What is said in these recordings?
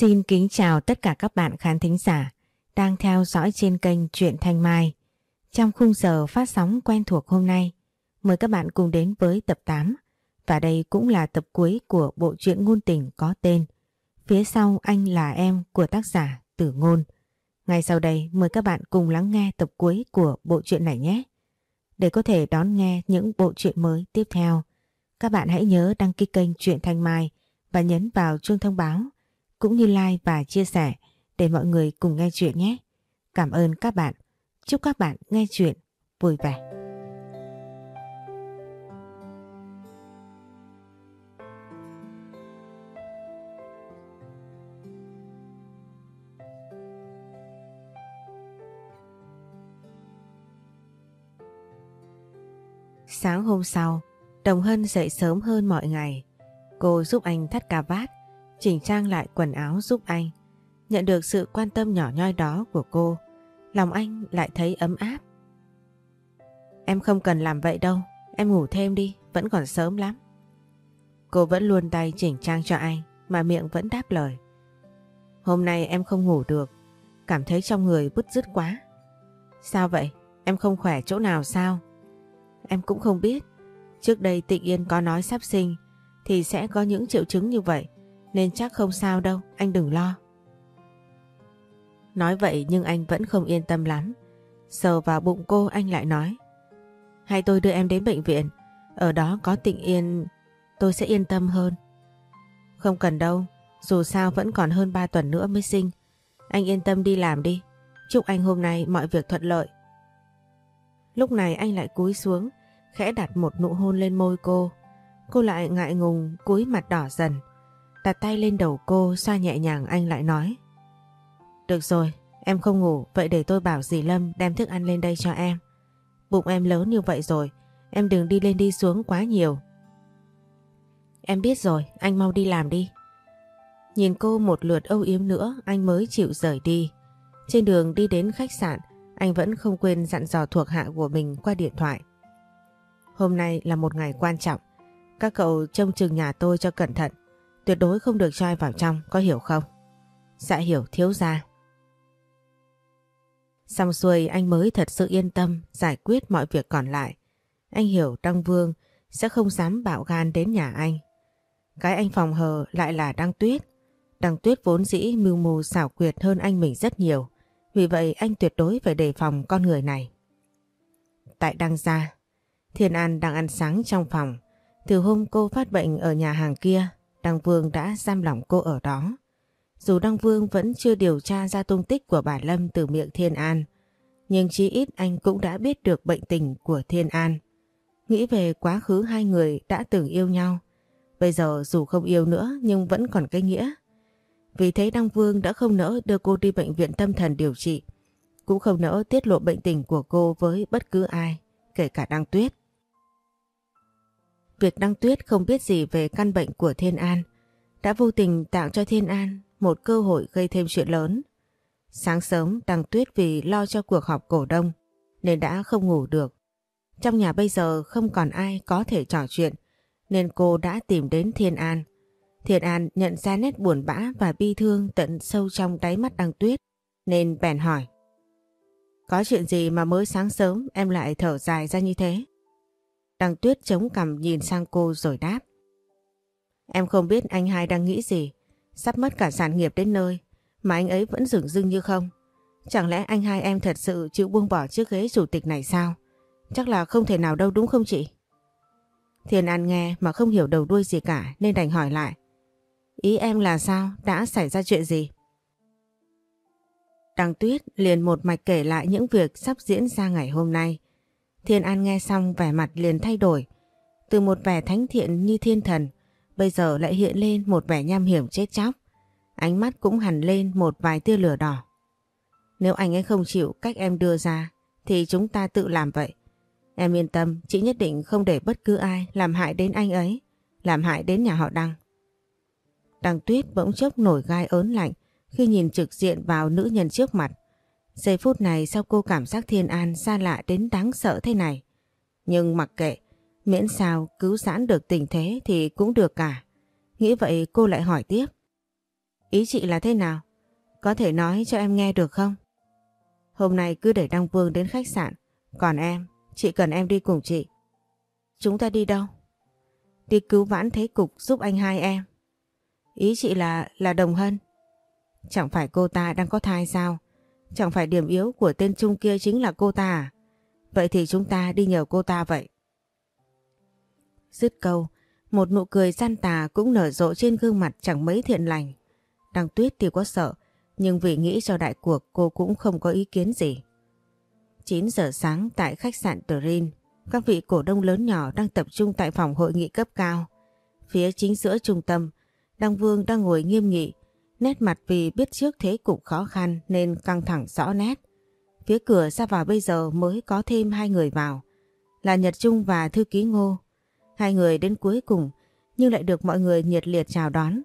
Xin kính chào tất cả các bạn khán thính giả đang theo dõi trên kênh Truyện Thanh Mai. Trong khung giờ phát sóng quen thuộc hôm nay, mời các bạn cùng đến với tập 8 và đây cũng là tập cuối của bộ truyện ngôn tình có tên Phía sau anh là em của tác giả Tử Ngôn. Ngay sau đây mời các bạn cùng lắng nghe tập cuối của bộ truyện này nhé. Để có thể đón nghe những bộ truyện mới tiếp theo, các bạn hãy nhớ đăng ký kênh Truyện Thanh Mai và nhấn vào chuông thông báo cũng như like và chia sẻ để mọi người cùng nghe chuyện nhé. Cảm ơn các bạn. Chúc các bạn nghe chuyện vui vẻ. Sáng hôm sau, Đồng Hân dậy sớm hơn mọi ngày. Cô giúp anh thắt cà vát chỉnh trang lại quần áo giúp anh. Nhận được sự quan tâm nhỏ nhoi đó của cô, lòng anh lại thấy ấm áp. Em không cần làm vậy đâu, em ngủ thêm đi, vẫn còn sớm lắm. Cô vẫn luôn tay chỉnh trang cho anh, mà miệng vẫn đáp lời. Hôm nay em không ngủ được, cảm thấy trong người bứt rứt quá. Sao vậy? Em không khỏe chỗ nào sao? Em cũng không biết. Trước đây Tịnh Yên có nói sắp sinh thì sẽ có những triệu chứng như vậy. Nên chắc không sao đâu, anh đừng lo. Nói vậy nhưng anh vẫn không yên tâm lắm. Sờ vào bụng cô anh lại nói. Hay tôi đưa em đến bệnh viện, ở đó có tịnh yên, tôi sẽ yên tâm hơn. Không cần đâu, dù sao vẫn còn hơn 3 tuần nữa mới sinh. Anh yên tâm đi làm đi, chúc anh hôm nay mọi việc thuận lợi. Lúc này anh lại cúi xuống, khẽ đặt một nụ hôn lên môi cô. Cô lại ngại ngùng, cúi mặt đỏ dần. Đặt tay lên đầu cô xoa nhẹ nhàng anh lại nói. Được rồi, em không ngủ, vậy để tôi bảo dì Lâm đem thức ăn lên đây cho em. Bụng em lớn như vậy rồi, em đừng đi lên đi xuống quá nhiều. Em biết rồi, anh mau đi làm đi. Nhìn cô một lượt âu yếm nữa, anh mới chịu rời đi. Trên đường đi đến khách sạn, anh vẫn không quên dặn dò thuộc hạ của mình qua điện thoại. Hôm nay là một ngày quan trọng, các cậu trông chừng nhà tôi cho cẩn thận. Tuyệt đối không được cho ai vào trong, có hiểu không? Dạ hiểu thiếu gia. Xong xuôi anh mới thật sự yên tâm giải quyết mọi việc còn lại. Anh hiểu Đăng Vương sẽ không dám bạo gan đến nhà anh. Cái anh phòng hờ lại là Đăng Tuyết. Đăng Tuyết vốn dĩ mưu mù xảo quyệt hơn anh mình rất nhiều. Vì vậy anh tuyệt đối phải đề phòng con người này. Tại Đăng Gia, Thiên An đang ăn sáng trong phòng. Từ hôm cô phát bệnh ở nhà hàng kia Đăng Vương đã giam lỏng cô ở đó. Dù Đăng Vương vẫn chưa điều tra ra tung tích của bà Lâm từ miệng Thiên An, nhưng chí ít anh cũng đã biết được bệnh tình của Thiên An. Nghĩ về quá khứ hai người đã từng yêu nhau, bây giờ dù không yêu nữa nhưng vẫn còn cái nghĩa. Vì thế Đăng Vương đã không nỡ đưa cô đi bệnh viện tâm thần điều trị, cũng không nỡ tiết lộ bệnh tình của cô với bất cứ ai, kể cả Đăng Tuyết. Việc Đăng Tuyết không biết gì về căn bệnh của Thiên An, đã vô tình tạo cho Thiên An một cơ hội gây thêm chuyện lớn. Sáng sớm, Đăng Tuyết vì lo cho cuộc họp cổ đông nên đã không ngủ được. Trong nhà bây giờ không còn ai có thể trò chuyện nên cô đã tìm đến Thiên An. Thiên An nhận ra nét buồn bã và bi thương tận sâu trong đáy mắt Đăng Tuyết nên bèn hỏi. Có chuyện gì mà mới sáng sớm em lại thở dài ra như thế? Đăng Tuyết chống cằm nhìn sang cô rồi đáp. Em không biết anh hai đang nghĩ gì. Sắp mất cả sản nghiệp đến nơi, mà anh ấy vẫn dửng dưng như không. Chẳng lẽ anh hai em thật sự chịu buông bỏ chiếc ghế chủ tịch này sao? Chắc là không thể nào đâu, đúng không chị? Thiên An nghe mà không hiểu đầu đuôi gì cả, nên đành hỏi lại. Ý em là sao? Đã xảy ra chuyện gì? Đăng Tuyết liền một mạch kể lại những việc sắp diễn ra ngày hôm nay. Thiên An nghe xong vẻ mặt liền thay đổi. Từ một vẻ thánh thiện như thiên thần, bây giờ lại hiện lên một vẻ nham hiểm chết chóc. Ánh mắt cũng hẳn lên một vài tia lửa đỏ. Nếu anh ấy không chịu cách em đưa ra, thì chúng ta tự làm vậy. Em yên tâm, chị nhất định không để bất cứ ai làm hại đến anh ấy, làm hại đến nhà họ Đăng. Đăng Tuyết bỗng chốc nổi gai ớn lạnh khi nhìn trực diện vào nữ nhân trước mặt. Giây phút này sao cô cảm giác Thiên An xa lạ đến đáng sợ thế này. Nhưng mặc kệ, miễn sao cứu giãn được tình thế thì cũng được cả. Nghĩ vậy cô lại hỏi tiếp. Ý chị là thế nào? Có thể nói cho em nghe được không? Hôm nay cứ để Đăng Vương đến khách sạn. Còn em, chị cần em đi cùng chị. Chúng ta đi đâu? Đi cứu vãn thế cục giúp anh hai em. Ý chị là là Đồng Hân. Chẳng phải cô ta đang có thai sao? Chẳng phải điểm yếu của tên Trung kia chính là cô ta à? Vậy thì chúng ta đi nhờ cô ta vậy. Dứt câu, một nụ cười gian tà cũng nở rộ trên gương mặt chẳng mấy thiện lành. Đằng Tuyết thì có sợ, nhưng vì nghĩ cho đại cuộc cô cũng không có ý kiến gì. 9 giờ sáng tại khách sạn Trin, các vị cổ đông lớn nhỏ đang tập trung tại phòng hội nghị cấp cao. Phía chính giữa trung tâm, Đăng Vương đang ngồi nghiêm nghị, nét mặt vì biết trước thế cục khó khăn nên căng thẳng rõ nét. Phía cửa ra vào bây giờ mới có thêm hai người vào, là Nhật Trung và Thư ký Ngô. Hai người đến cuối cùng nhưng lại được mọi người nhiệt liệt chào đón.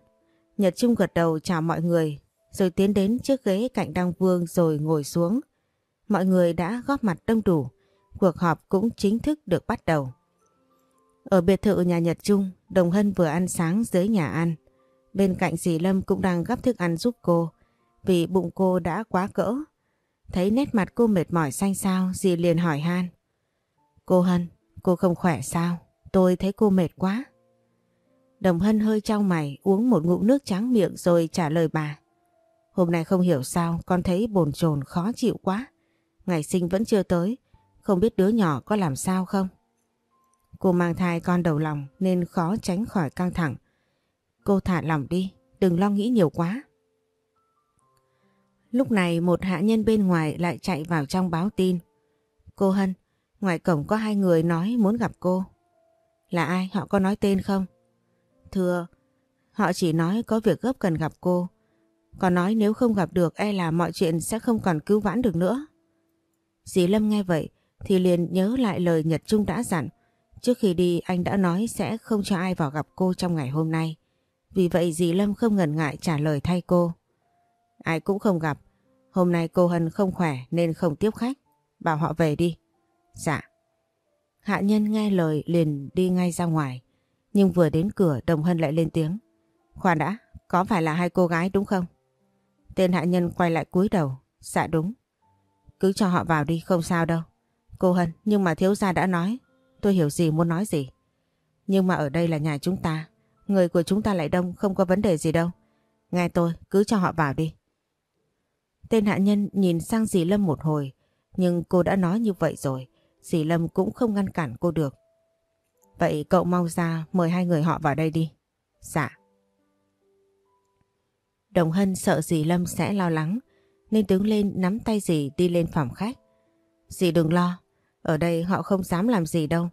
Nhật Trung gật đầu chào mọi người rồi tiến đến chiếc ghế cạnh Đăng Vương rồi ngồi xuống. Mọi người đã góp mặt đông đủ, cuộc họp cũng chính thức được bắt đầu. Ở biệt thự nhà Nhật Trung, Đồng Hân vừa ăn sáng dưới nhà ăn. Bên cạnh dì Lâm cũng đang gấp thức ăn giúp cô, vì bụng cô đã quá cỡ. Thấy nét mặt cô mệt mỏi xanh xao, dì liền hỏi han. Cô Hân, cô không khỏe sao? Tôi thấy cô mệt quá. Đồng Hân hơi trong mày uống một ngụm nước trắng miệng rồi trả lời bà. Hôm nay không hiểu sao con thấy bồn chồn khó chịu quá. Ngày sinh vẫn chưa tới, không biết đứa nhỏ có làm sao không? Cô mang thai con đầu lòng nên khó tránh khỏi căng thẳng. Cô thả lòng đi, đừng lo nghĩ nhiều quá. Lúc này một hạ nhân bên ngoài lại chạy vào trong báo tin. Cô Hân, ngoài cổng có hai người nói muốn gặp cô. Là ai? Họ có nói tên không? Thưa, họ chỉ nói có việc gấp cần gặp cô. Còn nói nếu không gặp được e là mọi chuyện sẽ không còn cứu vãn được nữa. Dì Lâm nghe vậy thì liền nhớ lại lời Nhật Trung đã dặn. Trước khi đi anh đã nói sẽ không cho ai vào gặp cô trong ngày hôm nay. Vì vậy dì Lâm không ngần ngại trả lời thay cô. Ai cũng không gặp. Hôm nay cô Hân không khỏe nên không tiếp khách. Bảo họ về đi. Dạ. Hạ nhân nghe lời liền đi ngay ra ngoài. Nhưng vừa đến cửa Đồng Hân lại lên tiếng. Khoan đã, có phải là hai cô gái đúng không? Tên hạ nhân quay lại cúi đầu. Dạ đúng. Cứ cho họ vào đi, không sao đâu. Cô Hân, nhưng mà thiếu gia đã nói. Tôi hiểu gì muốn nói gì. Nhưng mà ở đây là nhà chúng ta. Người của chúng ta lại đông, không có vấn đề gì đâu. Nghe tôi, cứ cho họ vào đi. Tên hạ nhân nhìn sang dì Lâm một hồi. Nhưng cô đã nói như vậy rồi. Dì Lâm cũng không ngăn cản cô được. Vậy cậu mau ra mời hai người họ vào đây đi. Dạ. Đồng Hân sợ dì Lâm sẽ lo lắng nên đứng lên nắm tay dì đi lên phòng khách. Dì đừng lo, ở đây họ không dám làm gì đâu.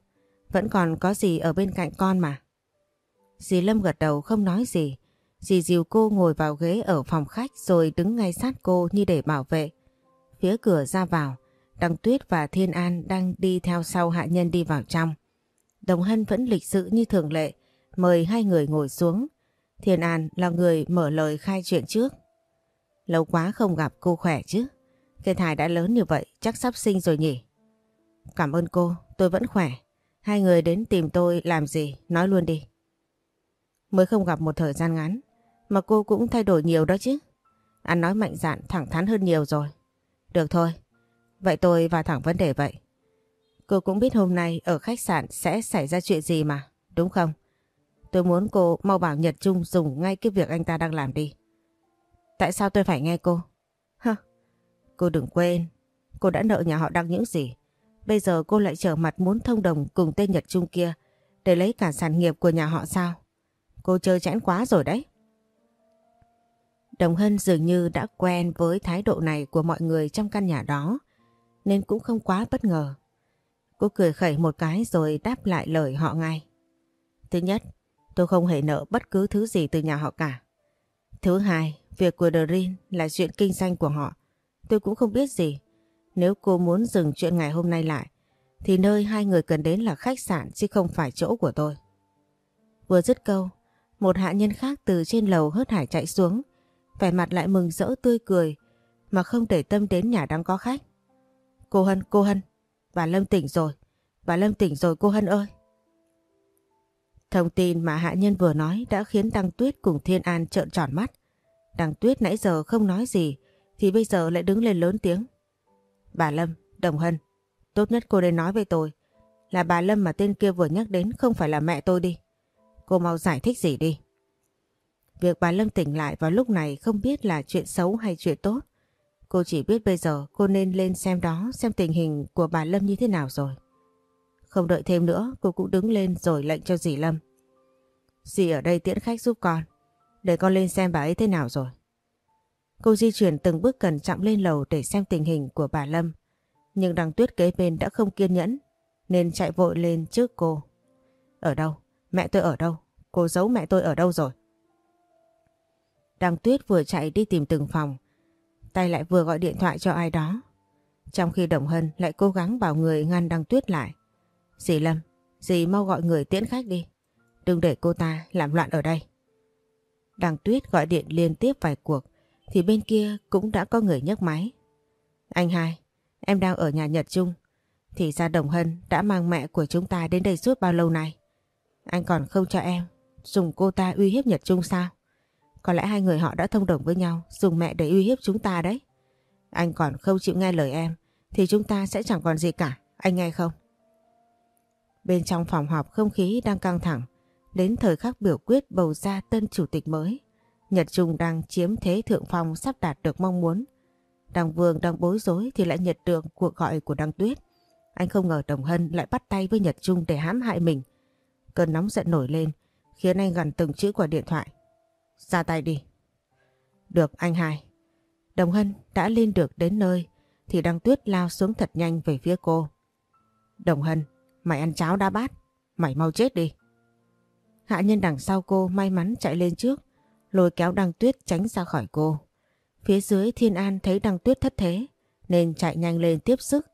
Vẫn còn có dì ở bên cạnh con mà. Dì Lâm gật đầu không nói gì. Dì dìu cô ngồi vào ghế ở phòng khách rồi đứng ngay sát cô như để bảo vệ. Phía cửa ra vào, Đăng Tuyết và Thiên An đang đi theo sau hạ nhân đi vào trong. Đồng Hân vẫn lịch sự như thường lệ, mời hai người ngồi xuống. Thiên An là người mở lời khai chuyện trước. Lâu quá không gặp cô khỏe chứ. Cái thai đã lớn như vậy chắc sắp sinh rồi nhỉ. Cảm ơn cô, tôi vẫn khỏe. Hai người đến tìm tôi làm gì, nói luôn đi. Mới không gặp một thời gian ngắn, mà cô cũng thay đổi nhiều đó chứ. Anh nói mạnh dạn thẳng thắn hơn nhiều rồi. Được thôi, vậy tôi vào thẳng vấn đề vậy. Cô cũng biết hôm nay ở khách sạn sẽ xảy ra chuyện gì mà, đúng không? Tôi muốn cô mau bảo Nhật Trung dùng ngay cái việc anh ta đang làm đi. Tại sao tôi phải nghe cô? Hơ, cô đừng quên, cô đã nợ nhà họ đăng những gì. Bây giờ cô lại trở mặt muốn thông đồng cùng tên Nhật Trung kia để lấy cả sản nghiệp của nhà họ sao? Cô chơi chẽn quá rồi đấy. Đồng Hân dường như đã quen với thái độ này của mọi người trong căn nhà đó nên cũng không quá bất ngờ. Cô cười khẩy một cái rồi đáp lại lời họ ngay. Thứ nhất, tôi không hề nợ bất cứ thứ gì từ nhà họ cả. Thứ hai, việc của Doreen là chuyện kinh doanh của họ. Tôi cũng không biết gì. Nếu cô muốn dừng chuyện ngày hôm nay lại, thì nơi hai người cần đến là khách sạn chứ không phải chỗ của tôi. Vừa dứt câu, một hạ nhân khác từ trên lầu hớt hải chạy xuống, vẻ mặt lại mừng rỡ tươi cười, mà không để tâm đến nhà đang có khách. Cô Hân, cô Hân, bà Lâm tỉnh rồi, bà Lâm tỉnh rồi cô Hân ơi. Thông tin mà hạ nhân vừa nói đã khiến Đăng Tuyết cùng Thiên An trợn tròn mắt. Đăng Tuyết nãy giờ không nói gì thì bây giờ lại đứng lên lớn tiếng. Bà Lâm, Đồng Hân, tốt nhất cô nên nói với tôi là bà Lâm mà tên kia vừa nhắc đến không phải là mẹ tôi đi. Cô mau giải thích gì đi. Việc bà Lâm tỉnh lại vào lúc này không biết là chuyện xấu hay chuyện tốt. Cô chỉ biết bây giờ cô nên lên xem đó, xem tình hình của bà Lâm như thế nào rồi. Không đợi thêm nữa, cô cũng đứng lên rồi lệnh cho dì Lâm. Dì ở đây tiễn khách giúp con. Để con lên xem bà ấy thế nào rồi. Cô di chuyển từng bước cẩn trọng lên lầu để xem tình hình của bà Lâm. Nhưng đằng tuyết kế bên đã không kiên nhẫn, nên chạy vội lên trước cô. Ở đâu? Mẹ tôi ở đâu? Cô giấu mẹ tôi ở đâu rồi? Đằng tuyết vừa chạy đi tìm từng phòng. Tay lại vừa gọi điện thoại cho ai đó. Trong khi Đồng Hân lại cố gắng bảo người ngăn đăng tuyết lại. Dì Lâm, dì mau gọi người tiễn khách đi. Đừng để cô ta làm loạn ở đây. Đằng tuyết gọi điện liên tiếp vài cuộc thì bên kia cũng đã có người nhấc máy. Anh hai, em đang ở nhà Nhật Trung. Thì ra Đồng Hân đã mang mẹ của chúng ta đến đây suốt bao lâu nay. Anh còn không cho em dùng cô ta uy hiếp Nhật Trung sao? Có lẽ hai người họ đã thông đồng với nhau, dùng mẹ để uy hiếp chúng ta đấy. Anh còn không chịu nghe lời em, thì chúng ta sẽ chẳng còn gì cả. Anh nghe không? Bên trong phòng họp không khí đang căng thẳng. Đến thời khắc biểu quyết bầu ra tân chủ tịch mới. Nhật Trung đang chiếm thế thượng phong sắp đạt được mong muốn. Đằng Vương đang bối rối thì lại nhận được cuộc gọi của Đăng Tuyết. Anh không ngờ Đồng Hân lại bắt tay với Nhật Trung để hãm hại mình. Cơn nóng giận nổi lên khiến anh gần từng chữ của điện thoại. Ra tay đi. Được anh hai. Đồng Hân đã lên được đến nơi thì Đăng Tuyết lao xuống thật nhanh về phía cô. Đồng Hân, mày ăn cháo đã bát, mày mau chết đi. Hạ nhân đằng sau cô may mắn chạy lên trước, lôi kéo Đăng Tuyết tránh ra khỏi cô. Phía dưới Thiên An thấy Đăng Tuyết thất thế nên chạy nhanh lên tiếp sức.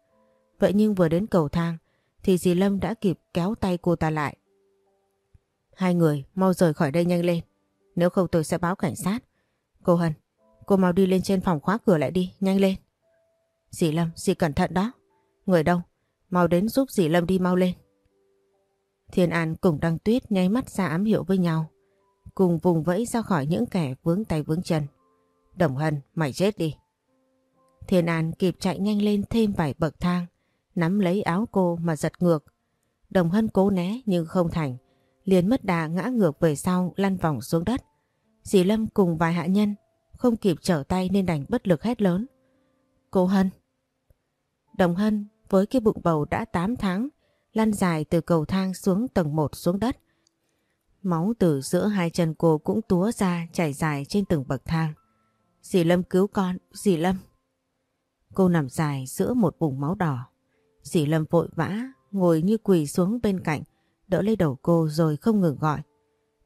Vậy nhưng vừa đến cầu thang thì dì Lâm đã kịp kéo tay cô ta lại. Hai người mau rời khỏi đây nhanh lên. Nếu không tôi sẽ báo cảnh sát. Cô Hân, cô mau đi lên trên phòng khóa cửa lại đi, nhanh lên. Dì Lâm, dì cẩn thận đó. Người đâu? Mau đến giúp dì Lâm đi mau lên. Thiên An cùng Đăng Tuyết nháy mắt ra ám hiệu với nhau. Cùng vùng vẫy ra khỏi những kẻ vướng tay vướng chân. Đồng Hân, mày chết đi. Thiên An kịp chạy nhanh lên thêm vài bậc thang, nắm lấy áo cô mà giật ngược. Đồng Hân cố né nhưng không thành, liền mất đà ngã ngược về sau lăn vòng xuống đất. Dì Lâm cùng vài hạ nhân không kịp trở tay nên đành bất lực hét lớn. Cô Hân! Đồng Hân với cái bụng bầu đã 8 tháng lăn dài từ cầu thang xuống tầng 1 xuống đất. Máu từ giữa hai chân cô cũng túa ra chảy dài trên từng bậc thang. Dì Lâm cứu con, dì Lâm! Cô nằm dài giữa một vùng máu đỏ. Dì Lâm vội vã ngồi như quỳ xuống bên cạnh đỡ lấy đầu cô rồi không ngừng gọi.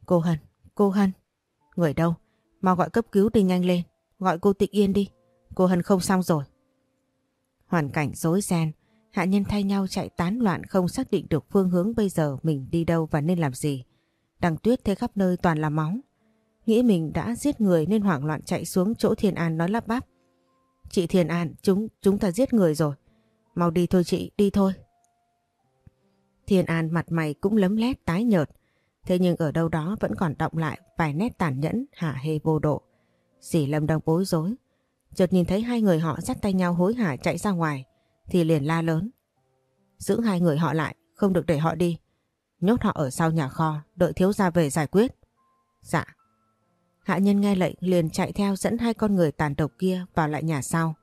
Cô Hân, cô Hân. Người đâu? Mau gọi cấp cứu đi nhanh lên. Gọi cô Tịnh Yên đi. Cô Hân không xong rồi. Hoàn cảnh rối ren, hạ nhân thay nhau chạy tán loạn không xác định được phương hướng bây giờ mình đi đâu và nên làm gì. Đằng tuyết thấy khắp nơi toàn là máu. Nghĩ mình đã giết người nên hoảng loạn chạy xuống chỗ Thiên An nói lắp bắp. Chị Thiên An, chúng chúng ta giết người rồi. Mau đi thôi chị, đi thôi. Thiên An mặt mày cũng lấm lét tái nhợt. Thế nhưng ở đâu đó vẫn còn động lại vài nét tàn nhẫn hả hê vô độ. Dì Lâm đang bối rối. Chợt nhìn thấy hai người họ dắt tay nhau hối hả chạy ra ngoài thì liền la lớn. Giữ hai người họ lại, không được để họ đi. Nhốt họ ở sau nhà kho, đợi thiếu gia về giải quyết. Dạ. Hạ nhân nghe lệnh liền chạy theo dẫn hai con người tàn độc kia vào lại nhà sau.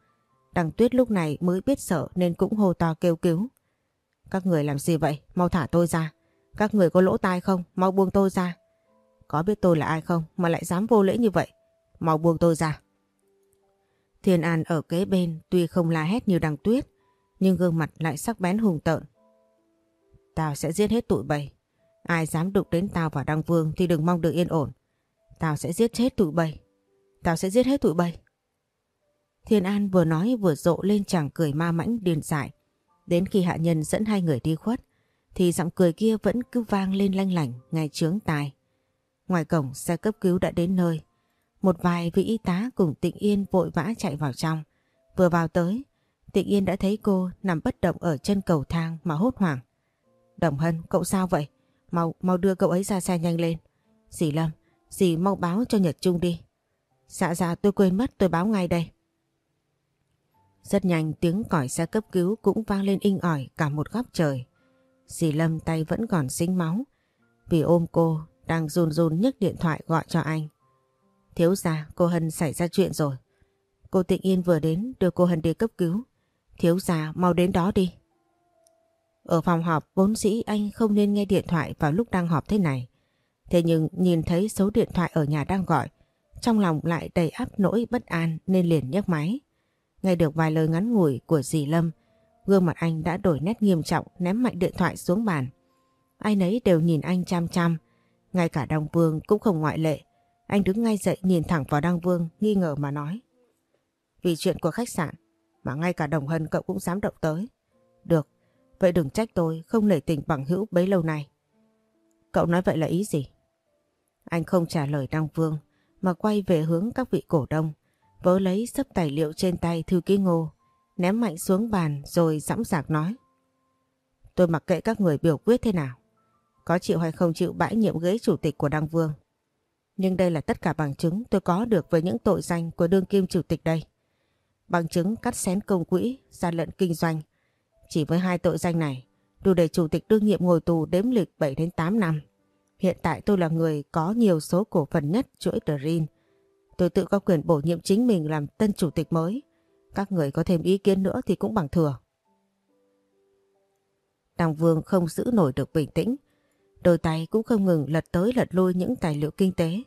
Đằng tuyết lúc này mới biết sợ nên cũng hô to kêu cứu. Các người làm gì vậy? Mau thả tôi ra. Các người có lỗ tai không? Mau buông tôi ra. Có biết tôi là ai không mà lại dám vô lễ như vậy? Mau buông tôi ra. Thiên An ở kế bên tuy không la hét như đằng tuyết, nhưng gương mặt lại sắc bén hùng tợn. Tao sẽ giết hết tụi bầy. Ai dám đụng đến tao và Đăng Vương thì đừng mong được yên ổn. Tao sẽ giết chết tụi bầy. Tao sẽ giết hết tụi bầy. Thiên An vừa nói vừa rộ lên chàng cười ma mãnh điên dại. Đến khi hạ nhân dẫn hai người đi khuất thì giọng cười kia vẫn cứ vang lên lanh lảnh ngay trướng tai. Ngoài cổng xe cấp cứu đã đến nơi. Một vài vị y tá cùng Tịnh Yên vội vã chạy vào trong. Vừa vào tới, Tịnh Yên đã thấy cô nằm bất động ở chân cầu thang mà hốt hoảng. Đồng Hân, cậu sao vậy? Mau, mau đưa cậu ấy ra xe nhanh lên. Dì Lâm, dì mau báo cho Nhật Trung đi. Dạ dạ tôi quên mất tôi báo ngay đây. Rất nhanh tiếng còi xe cấp cứu cũng vang lên inh ỏi cả một góc trời. Dì Lâm tay vẫn còn dính máu. Vì ôm cô đang run run nhấc điện thoại gọi cho anh. Thiếu gia cô Hân xảy ra chuyện rồi. Cô Tịnh Yên vừa đến đưa cô Hân đi cấp cứu. Thiếu gia mau đến đó đi. Ở phòng họp vốn dĩ anh không nên nghe điện thoại vào lúc đang họp thế này. Thế nhưng nhìn thấy số điện thoại ở nhà đang gọi, trong lòng lại đầy áp nỗi bất an nên liền nhấc máy. Nghe được vài lời ngắn ngủi của dì Lâm, gương mặt anh đã đổi nét nghiêm trọng ném mạnh điện thoại xuống bàn. Ai nấy đều nhìn anh chăm chăm, ngay cả Đăng Vương cũng không ngoại lệ. Anh đứng ngay dậy nhìn thẳng vào Đăng Vương nghi ngờ mà nói. Vì chuyện của khách sạn mà ngay cả Đồng Hân cậu cũng dám động tới. Được, vậy đừng trách tôi không nể tình bằng hữu bấy lâu nay. Cậu nói vậy là ý gì? Anh không trả lời Đăng Vương mà quay về hướng các vị cổ đông, vớ lấy sấp tài liệu trên tay thư ký ngô, ném mạnh xuống bàn rồi dõng dạc nói. Tôi mặc kệ các người biểu quyết thế nào. Có chịu hay không chịu bãi nhiệm ghế chủ tịch của Đăng Vương. Nhưng đây là tất cả bằng chứng tôi có được với những tội danh của đương kim chủ tịch đây. Bằng chứng cắt xén công quỹ, gian lận kinh doanh. Chỉ với hai tội danh này, đủ để chủ tịch đương nhiệm ngồi tù đếm lịch 7 đến 8 năm. Hiện tại tôi là người có nhiều số cổ phần nhất chuỗi Dream. Tôi tự có quyền bổ nhiệm chính mình làm tân chủ tịch mới. Các người có thêm ý kiến nữa thì cũng bằng thừa. Đằng Vương không giữ nổi được bình tĩnh. Đôi tay cũng không ngừng lật tới lật lui những tài liệu kinh tế,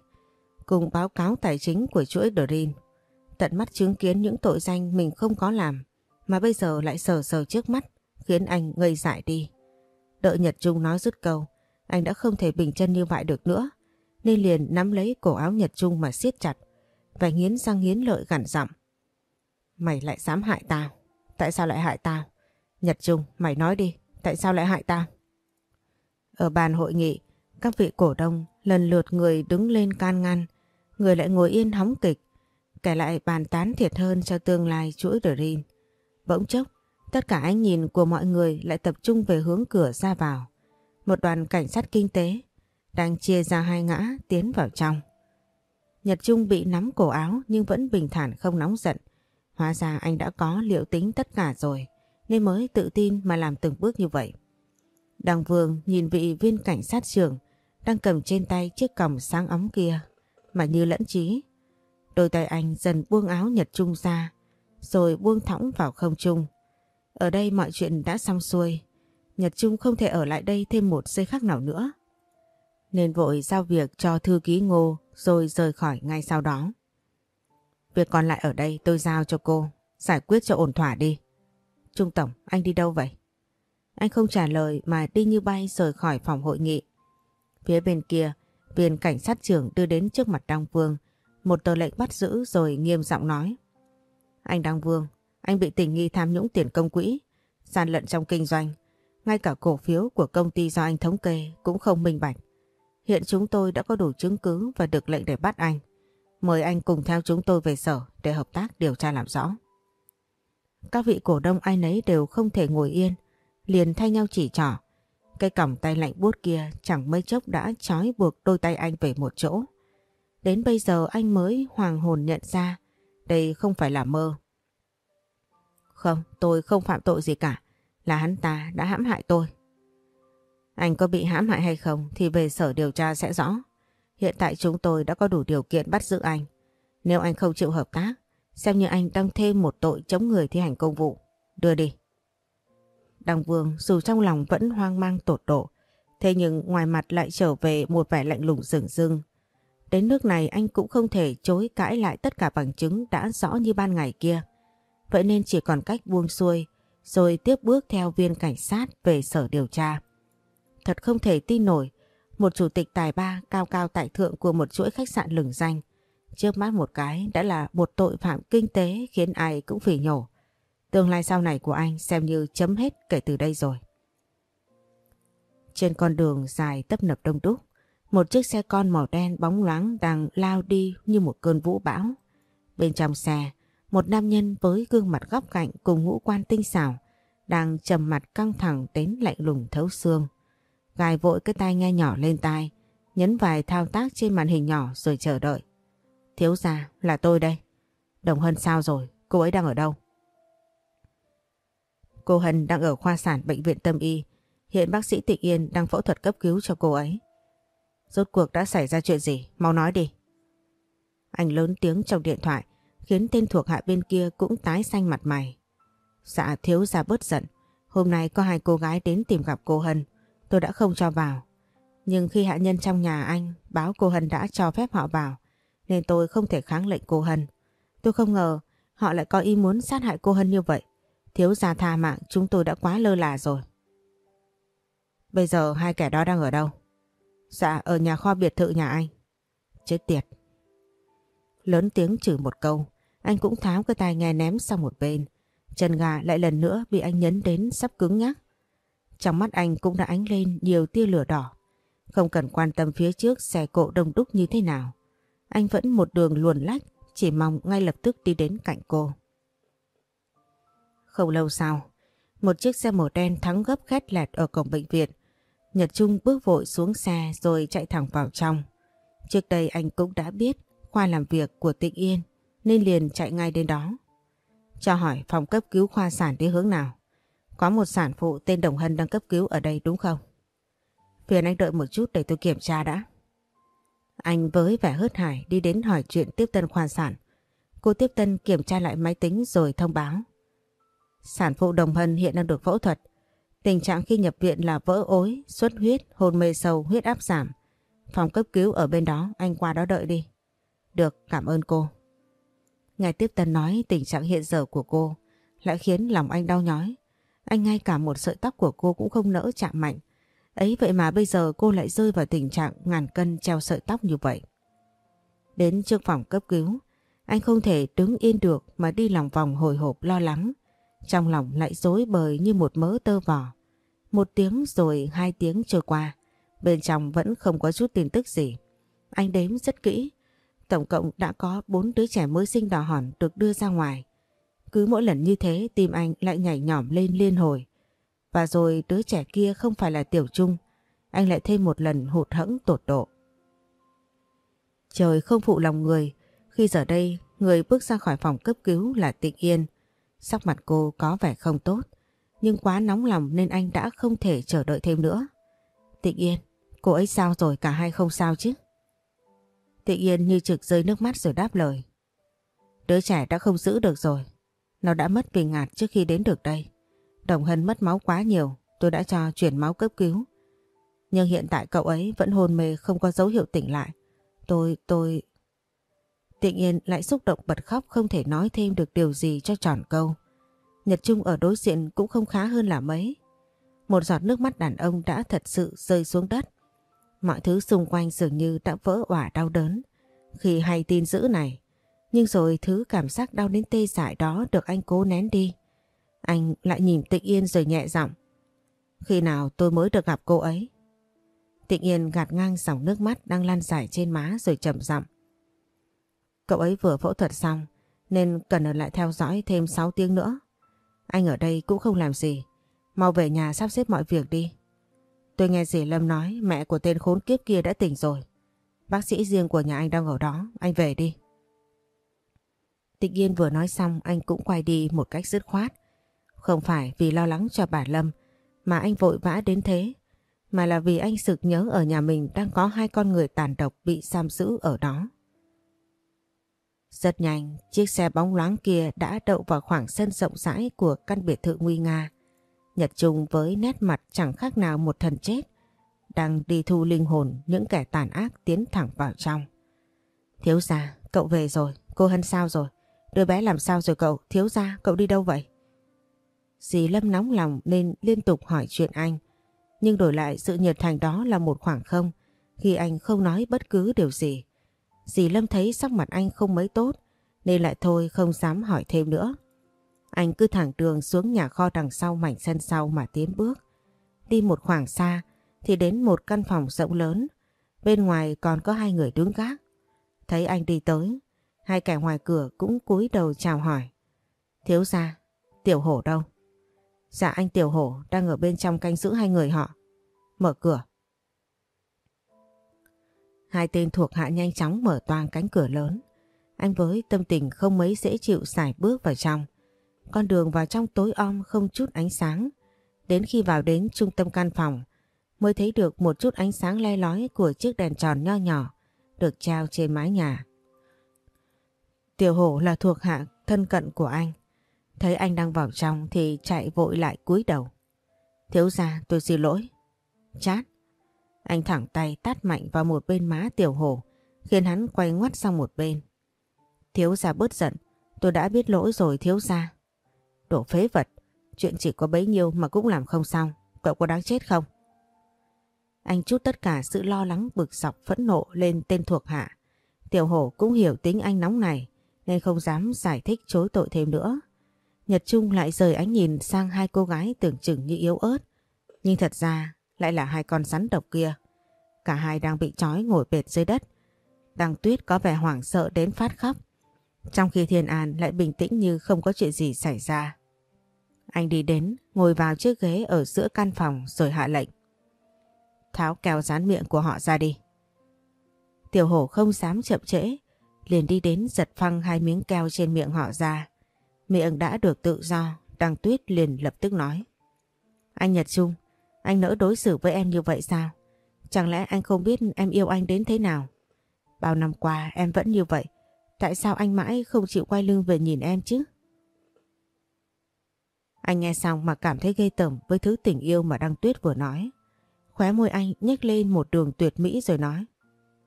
cùng báo cáo tài chính của chuỗi Dream. Tận mắt chứng kiến những tội danh mình không có làm, mà bây giờ lại sờ sờ trước mắt, khiến anh ngây dại đi. Đợi Nhật Trung nói dứt câu, anh đã không thể bình chân như vậy được nữa, nên liền nắm lấy cổ áo Nhật Trung mà siết chặt và nghiến răng nghiến lợi gằn giọng. Mày lại dám hại tao? Tại sao lại hại tao? Nhật Trung, mày nói đi, tại sao lại hại tao? Ở bàn hội nghị, các vị cổ đông lần lượt người đứng lên can ngăn, người lại ngồi yên hóng kịch, kẻ lại bàn tán thiệt hơn cho tương lai chuỗi Dream. Bỗng chốc, tất cả ánh nhìn của mọi người lại tập trung về hướng cửa ra vào. Một đoàn cảnh sát kinh tế đang chia ra hai ngã tiến vào trong. Nhật Trung bị nắm cổ áo nhưng vẫn bình thản không nóng giận. Hóa ra anh đã có liệu tính tất cả rồi, nên mới tự tin mà làm từng bước như vậy. Đằng Vương nhìn vị viên cảnh sát trưởng đang cầm trên tay chiếc còng sáng óng kia, mà như lẫn trí. Đôi tay anh dần buông áo Nhật Trung ra, rồi buông thõng vào không trung. Ở đây mọi chuyện đã xong xuôi. Nhật Trung không thể ở lại đây thêm một giây khắc nào nữa. Nên vội giao việc cho thư ký ngô rồi rời khỏi ngay sau đó. Việc còn lại ở đây tôi giao cho cô, giải quyết cho ổn thỏa đi. Trung Tổng, anh đi đâu vậy? Anh không trả lời mà đi như bay rời khỏi phòng hội nghị. Phía bên kia, viên cảnh sát trưởng đưa đến trước mặt Đăng Vương một tờ lệnh bắt giữ rồi nghiêm giọng nói. Anh Đăng Vương, anh bị tình nghi tham nhũng tiền công quỹ, gian lận trong kinh doanh. Ngay cả cổ phiếu của công ty do anh thống kê cũng không minh bạch. Hiện chúng tôi đã có đủ chứng cứ và được lệnh để bắt anh. Mời anh cùng theo chúng tôi về sở để hợp tác điều tra làm rõ. Các vị cổ đông ai nấy đều không thể ngồi yên, liền thay nhau chỉ trỏ. Cây còng tay lạnh buốt kia chẳng mấy chốc đã trói buộc đôi tay anh về một chỗ. Đến bây giờ anh mới hoàng hồn nhận ra đây không phải là mơ. Không, tôi không phạm tội gì cả, là hắn ta đã hãm hại tôi. Anh có bị hãm hại hay không thì về sở điều tra sẽ rõ. Hiện tại chúng tôi đã có đủ điều kiện bắt giữ anh. Nếu anh không chịu hợp tác, xem như anh đang thêm một tội chống người thi hành công vụ. Đưa đi. Đăng Vương dù trong lòng vẫn hoang mang tột độ, thế nhưng ngoài mặt lại trở về một vẻ lạnh lùng rừng rưng. Đến nước này anh cũng không thể chối cãi lại tất cả bằng chứng đã rõ như ban ngày kia. Vậy nên chỉ còn cách buông xuôi, rồi tiếp bước theo viên cảnh sát về sở điều tra. Thật không thể tin nổi, một chủ tịch tài ba cao cao tại thượng của một chuỗi khách sạn lừng danh. Trước mắt một cái đã là một tội phạm kinh tế khiến ai cũng phỉ nhổ. Tương lai sau này của anh xem như chấm hết kể từ đây rồi. Trên con đường dài tấp nập đông đúc, một chiếc xe con màu đen bóng loáng đang lao đi như một cơn vũ bão. Bên trong xe, một nam nhân với gương mặt góc cạnh cùng ngũ quan tinh xảo đang trầm mặt căng thẳng đến lạnh lùng thấu xương. Gài vội cái tai nghe nhỏ lên tai, nhấn vài thao tác trên màn hình nhỏ rồi chờ đợi. Thiếu gia là tôi đây. Đồng Hân sao rồi? Cô ấy đang ở đâu? Cô Hân đang ở khoa sản bệnh viện tâm y. Hiện bác sĩ Tịnh Yên đang phẫu thuật cấp cứu cho cô ấy. Rốt cuộc đã xảy ra chuyện gì? Mau nói đi. Anh lớn tiếng trong điện thoại khiến tên thuộc hạ bên kia cũng tái xanh mặt mày. Dạ thiếu gia bớt giận. Hôm nay có hai cô gái đến tìm gặp cô Hân. Tôi đã không cho vào. Nhưng khi hạ nhân trong nhà anh báo cô Hân đã cho phép họ vào nên tôi không thể kháng lệnh cô Hân. Tôi không ngờ họ lại có ý muốn sát hại cô Hân như vậy. Thiếu gia tha mạng chúng tôi đã quá lơ là rồi. Bây giờ hai kẻ đó đang ở đâu? Dạ ở nhà kho biệt thự nhà anh. Chết tiệt. Lớn tiếng chửi một câu, anh cũng tháo cái tai nghe ném sang một bên. Chân gà lại lần nữa bị anh nhấn đến sắp cứng nhắc. Trong mắt anh cũng đã ánh lên nhiều tia lửa đỏ. Không cần quan tâm phía trước xe cộ đông đúc như thế nào. Anh vẫn một đường luồn lách, chỉ mong ngay lập tức đi đến cạnh cô. Không lâu sau, một chiếc xe màu đen thắng gấp khét lẹt ở cổng bệnh viện. Nhật Trung bước vội xuống xe rồi chạy thẳng vào trong. Trước đây anh cũng đã biết khoa làm việc của Tịnh Yên nên liền chạy ngay đến đó. Cho hỏi phòng cấp cứu khoa sản đi hướng nào? Có một sản phụ tên Đồng Hân đang cấp cứu ở đây đúng không? Phiền anh đợi một chút để tôi kiểm tra đã. Anh với vẻ hớt hải đi đến hỏi chuyện tiếp tân khoa sản. Cô tiếp tân kiểm tra lại máy tính rồi thông báo. Sản phụ Đồng Hân hiện đang được phẫu thuật. Tình trạng khi nhập viện là vỡ ối, xuất huyết, hôn mê sâu, huyết áp giảm. Phòng cấp cứu ở bên đó, anh qua đó đợi đi. Được, cảm ơn cô. Ngài tiếp tân nói tình trạng hiện giờ của cô lại khiến lòng anh đau nhói. Anh ngay cả một sợi tóc của cô cũng không nỡ chạm mạnh. Ấy vậy mà bây giờ cô lại rơi vào tình trạng ngàn cân treo sợi tóc như vậy. Đến trước phòng cấp cứu, anh không thể đứng yên được mà đi lòng vòng hồi hộp lo lắng. Trong lòng lại dối bời như một mớ tơ vỏ. Một tiếng rồi hai tiếng trôi qua, bên trong vẫn không có chút tin tức gì. Anh đếm rất kỹ, tổng cộng đã có bốn đứa trẻ mới sinh đỏ hòn được đưa ra ngoài. Cứ mỗi lần như thế tim anh lại nhảy nhỏm lên liên hồi. Và rồi đứa trẻ kia không phải là Tiểu Trung, anh lại thêm một lần hụt hẫng tột độ. Trời không phụ lòng người, khi giờ đây người bước ra khỏi phòng cấp cứu là Tịnh Yên. Sắc mặt cô có vẻ không tốt, nhưng quá nóng lòng nên anh đã không thể chờ đợi thêm nữa. Tịnh Yên, cô ấy sao rồi cả hai không sao chứ? Tịnh Yên như trực rơi nước mắt rồi đáp lời. Đứa trẻ đã không giữ được rồi, nó đã mất vì ngạt trước khi đến được đây. Đồng Hân mất máu quá nhiều, tôi đã cho chuyển máu cấp cứu. Nhưng hiện tại cậu ấy vẫn hôn mê không có dấu hiệu tỉnh lại. Tôi, tôi... Tịnh Yên lại xúc động bật khóc không thể nói thêm được điều gì cho tròn câu. Nhật Trung ở đối diện cũng không khá hơn là mấy. Một giọt nước mắt đàn ông đã thật sự rơi xuống đất. Mọi thứ xung quanh dường như đã vỡ òa đau đớn khi hay tin dữ này. Nhưng rồi thứ cảm giác đau đến tê dại đó được anh cố nén đi. Anh lại nhìn Tịnh Yên rồi nhẹ giọng. Khi nào tôi mới được gặp cô ấy? Tịnh Yên gạt ngang dòng nước mắt đang lan dài trên má rồi chậm giọng. Cậu ấy vừa phẫu thuật xong nên cần ở lại theo dõi thêm 6 tiếng nữa. Anh ở đây cũng không làm gì. Mau về nhà sắp xếp mọi việc đi. Tôi nghe dì Lâm nói mẹ của tên khốn kiếp kia đã tỉnh rồi. Bác sĩ riêng của nhà anh đang ở đó, anh về đi. Tịch Yên vừa nói xong anh cũng quay đi một cách dứt khoát. Không phải vì lo lắng cho bà Lâm mà anh vội vã đến thế, mà là vì anh sực nhớ ở nhà mình đang có hai con người tàn độc bị giam giữ ở đó. Rất nhanh, chiếc xe bóng loáng kia đã đậu vào khoảng sân rộng rãi của căn biệt thự nguy nga. Nhật Trung với nét mặt chẳng khác nào một thần chết, đang đi thu linh hồn những kẻ tàn ác tiến thẳng vào trong. Thiếu gia, cậu về rồi, cô Hân sao rồi? Đứa bé làm sao rồi cậu? Thiếu gia, cậu đi đâu vậy? Dì Lâm nóng lòng nên liên tục hỏi chuyện anh. Nhưng đổi lại sự nhiệt thành đó là một khoảng không khi anh không nói bất cứ điều gì. Dì Lâm thấy sắc mặt anh không mấy tốt nên lại thôi không dám hỏi thêm nữa. Anh cứ thẳng đường xuống nhà kho đằng sau mảnh sân sau mà tiến bước. Đi một khoảng xa thì đến một căn phòng rộng lớn. Bên ngoài còn có hai người đứng gác. Thấy anh đi tới, hai kẻ ngoài cửa cũng cúi đầu chào hỏi. Thiếu gia, tiểu hổ đâu? Dạ anh tiểu hổ đang ở bên trong canh giữ hai người họ. Mở cửa. Hai tên thuộc hạ nhanh chóng mở toang cánh cửa lớn. Anh với tâm tình không mấy dễ chịu xài bước vào trong. Con đường vào trong tối om không chút ánh sáng. Đến khi vào đến trung tâm căn phòng mới thấy được một chút ánh sáng le lói của chiếc đèn tròn nho nhỏ được treo trên mái nhà. Tiểu hổ là thuộc hạ thân cận của anh. Thấy anh đang vào trong thì chạy vội lại cúi đầu. Thiếu ra tôi xin lỗi. Chát. Anh thẳng tay tát mạnh vào một bên má tiểu hổ, khiến hắn quay ngoắt sang một bên. Thiếu ra bớt giận. Tôi đã biết lỗi rồi thiếu ra. Đổ phế vật. Chuyện chỉ có bấy nhiêu mà cũng làm không xong. Cậu có đáng chết không? Anh chút tất cả sự lo lắng bực dọc phẫn nộ lên tên thuộc hạ. Tiểu hổ cũng hiểu tính anh nóng này nên không dám giải thích chối tội thêm nữa. Nhật Trung lại rời ánh nhìn sang hai cô gái tưởng chừng như yếu ớt. Nhưng thật ra lại là hai con rắn độc kia. Cả hai đang bị trói ngồi bệt dưới đất. Đằng Tuyết có vẻ hoảng sợ đến phát khóc. Trong khi Thiên An lại bình tĩnh như không có chuyện gì xảy ra. Anh đi đến, ngồi vào chiếc ghế ở giữa căn phòng rồi hạ lệnh. Tháo kéo dán miệng của họ ra đi. Tiểu hổ không dám chậm trễ, liền đi đến giật phăng hai miếng keo trên miệng họ ra. Miệng đã được tự do, Đăng Tuyết liền lập tức nói. Anh Nhật Trung, anh nỡ đối xử với em như vậy sao? Chẳng lẽ anh không biết em yêu anh đến thế nào? Bao năm qua em vẫn như vậy, tại sao anh mãi không chịu quay lưng về nhìn em chứ? Anh nghe xong mà cảm thấy ghê tởm với thứ tình yêu mà Đăng Tuyết vừa nói. Khóe môi anh nhếch lên một đường tuyệt mỹ rồi nói.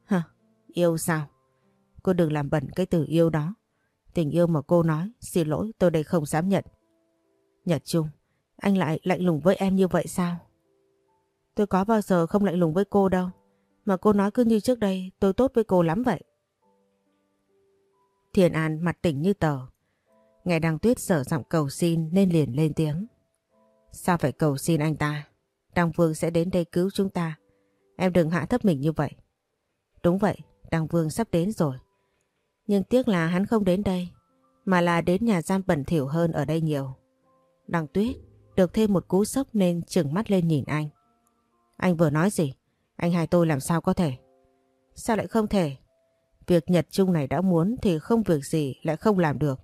Hả, yêu sao? Cô đừng làm bẩn cái từ yêu đó. Tình yêu mà cô nói, xin lỗi tôi đây không dám nhận. Nhật Trung, anh lại lạnh lùng với em như vậy sao? Tôi có bao giờ không lạnh lùng với cô đâu. Mà cô nói cứ như trước đây tôi tốt với cô lắm vậy. Thiền An mặt tỉnh như tờ. Ngày đang tuyết sở giọng cầu xin nên liền lên tiếng. Sao phải cầu xin anh ta? Đăng Vương sẽ đến đây cứu chúng ta. Em đừng hạ thấp mình như vậy. Đúng vậy, Đăng Vương sắp đến rồi. Nhưng tiếc là hắn không đến đây, mà là đến nhà giam bẩn thỉu hơn ở đây nhiều. Đằng Tuyết được thêm một cú sốc nên trừng mắt lên nhìn anh. Anh vừa nói gì? Anh hai tôi làm sao có thể? Sao lại không thể? Việc Nhật Trung này đã muốn thì không việc gì lại không làm được.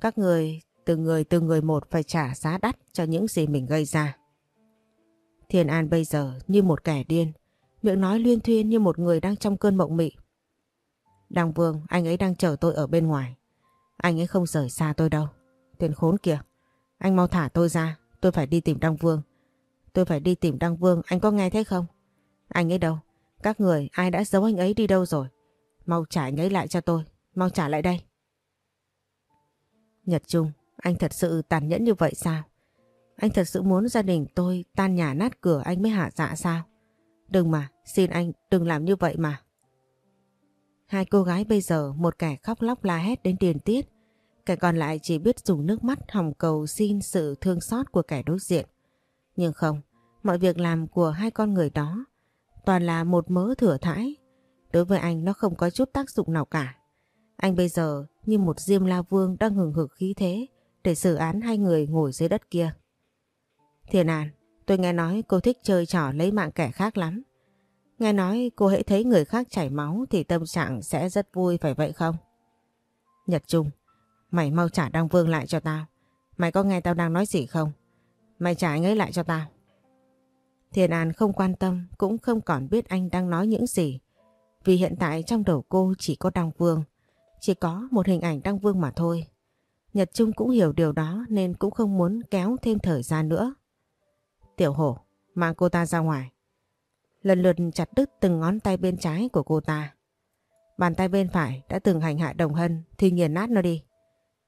Các người, từng người từng người một phải trả giá đắt cho những gì mình gây ra. Thiên An bây giờ như một kẻ điên, miệng nói liên thuyên như một người đang trong cơn mộng mị. Đăng Vương, anh ấy đang chờ tôi ở bên ngoài. Anh ấy không rời xa tôi đâu. Tên khốn kìa. Anh mau thả tôi ra. Tôi phải đi tìm Đăng Vương. Tôi phải đi tìm Đăng Vương. Anh có nghe thấy không? Anh ấy đâu? Các người, ai đã giấu anh ấy đi đâu rồi? Mau trả anh ấy lại cho tôi. Mau trả lại đây. Nhật Trung, anh thật sự tàn nhẫn như vậy sao? Anh thật sự muốn gia đình tôi tan nhà nát cửa anh mới hạ dạ sao? Đừng mà, xin anh đừng làm như vậy mà. Hai cô gái bây giờ một kẻ khóc lóc la hét đến điền tiết, kẻ còn lại chỉ biết dùng nước mắt hòng cầu xin sự thương xót của kẻ đối diện. Nhưng không, mọi việc làm của hai con người đó toàn là một mớ thừa thãi. Đối với anh nó không có chút tác dụng nào cả. Anh bây giờ như một diêm la vương đang hừng hực khí thế để xử án hai người ngồi dưới đất kia. Thiên An, tôi nghe nói cô thích chơi trò lấy mạng kẻ khác lắm. Nghe nói cô hãy thấy người khác chảy máu thì tâm trạng sẽ rất vui phải vậy không? Nhật Trung, mày mau trả Đăng Vương lại cho tao. Mày có nghe tao đang nói gì không? Mày trả anh ấy lại cho tao. Thiên An không quan tâm cũng không còn biết anh đang nói những gì. Vì hiện tại trong đầu cô chỉ có Đăng Vương. Chỉ có một hình ảnh Đăng Vương mà thôi. Nhật Trung cũng hiểu điều đó nên cũng không muốn kéo thêm thời gian nữa. Tiểu hổ, mang cô ta ra ngoài. Lần lượt chặt đứt từng ngón tay bên trái của cô ta. Bàn tay bên phải đã từng hành hạ đồng hân thì nghiền nát nó đi.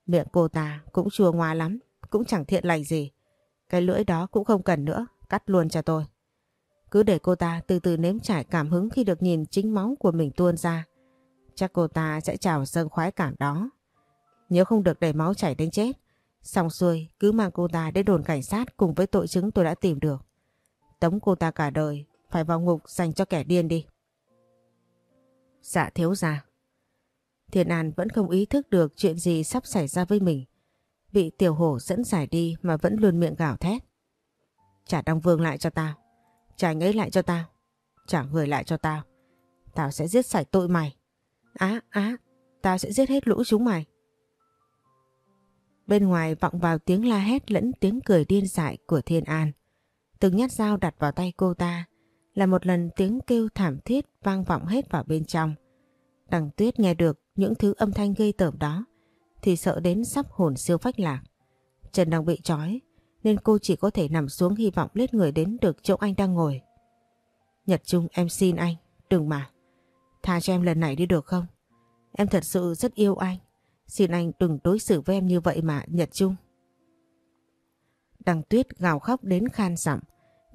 Miệng cô ta cũng chua ngoa lắm, cũng chẳng thiện lành gì. Cái lưỡi đó cũng không cần nữa, cắt luôn cho tôi. Cứ để cô ta từ từ nếm trải cảm hứng khi được nhìn chính máu của mình tuôn ra. Chắc cô ta sẽ trào dâng khoái cảm đó. Nếu không được để máu chảy đến chết, xong xuôi cứ mang cô ta đến đồn cảnh sát cùng với tội chứng tôi đã tìm được. Tống cô ta cả đời, phải vào ngục dành cho kẻ điên đi. Dạ thiếu ra. Thiên An vẫn không ý thức được chuyện gì sắp xảy ra với mình. Bị tiểu hổ dẫn giải đi mà vẫn luôn miệng gào thét. Trả Đăng Vương lại cho tao. Trả anh ấy lại cho tao. Trả người lại cho tao. Tao sẽ giết sạch tội mày. Á, á, tao sẽ giết hết lũ chúng mày. Bên ngoài vọng vào tiếng la hét lẫn tiếng cười điên dại của Thiên An. Từng nhát dao đặt vào tay cô ta là một lần tiếng kêu thảm thiết vang vọng hết vào bên trong. Đằng tuyết nghe được những thứ âm thanh gây tởm đó thì sợ đến sắp hồn siêu phách lạc. Trần đang bị trói nên cô chỉ có thể nằm xuống hy vọng lết người đến được chỗ anh đang ngồi. Nhật Trung em xin anh, đừng mà. Tha cho em lần này đi được không? Em thật sự rất yêu anh. Xin anh đừng đối xử với em như vậy mà Nhật Trung. Đằng tuyết gào khóc đến khan giọng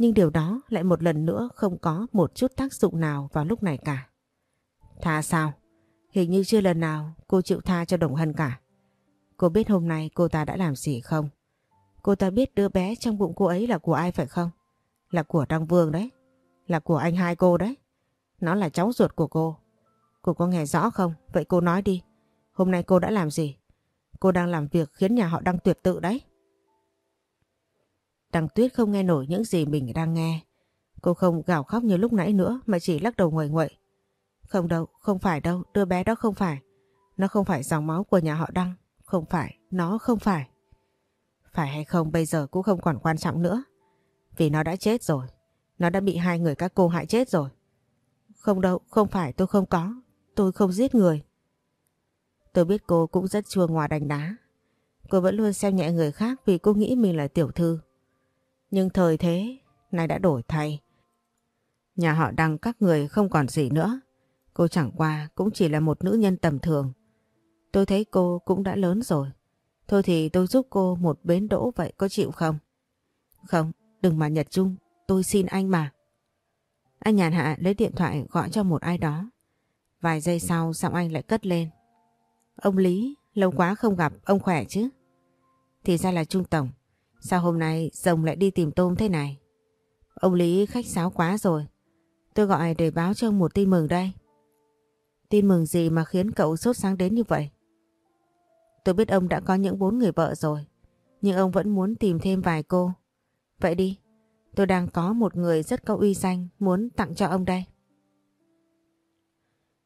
nhưng điều đó lại một lần nữa không có một chút tác dụng nào vào lúc này cả. Tha sao? Hình như chưa lần nào cô chịu tha cho Đồng Hân cả. Cô biết hôm nay cô ta đã làm gì không? Cô ta biết đứa bé trong bụng cô ấy là của ai phải không? Là của Đăng Vương đấy. Là của anh hai cô đấy. Nó là cháu ruột của cô. Cô có nghe rõ không? Vậy cô nói đi. Hôm nay cô đã làm gì? Cô đang làm việc khiến nhà họ đang tuyệt tự đấy đằng Tuyết không nghe nổi những gì mình đang nghe. Cô không gào khóc như lúc nãy nữa mà chỉ lắc đầu nguội nguậy. Không đâu, không phải đâu, đứa bé đó không phải. Nó không phải dòng máu của nhà họ Đăng. Không phải, nó không phải. Phải hay không bây giờ cũng không còn quan trọng nữa. Vì nó đã chết rồi. Nó đã bị hai người các cô hại chết rồi. Không đâu, không phải tôi không có. Tôi không giết người. Tôi biết cô cũng rất chua ngoa đánh đá. Cô vẫn luôn xem nhẹ người khác vì cô nghĩ mình là tiểu thư. Nhưng thời thế, nay đã đổi thay. Nhà họ đăng các người không còn gì nữa. Cô chẳng qua cũng chỉ là một nữ nhân tầm thường. Tôi thấy cô cũng đã lớn rồi. Thôi thì tôi giúp cô một bến đỗ vậy có chịu không? Không, đừng mà Nhật Trung, tôi xin anh mà. Anh nhàn hạ lấy điện thoại gọi cho một ai đó. Vài giây sau giọng anh lại cất lên. Ông Lý, lâu quá không gặp, ông khỏe chứ? Thì ra là Trung Tổng. Sao hôm nay rồng lại đi tìm tôm thế này? Ông Lý khách sáo quá rồi. Tôi gọi để báo cho ông một tin mừng đây. Tin mừng gì mà khiến cậu sốt sáng đến như vậy? Tôi biết ông đã có những bốn người vợ rồi. Nhưng ông vẫn muốn tìm thêm vài cô. Vậy đi, tôi đang có một người rất có uy danh muốn tặng cho ông đây.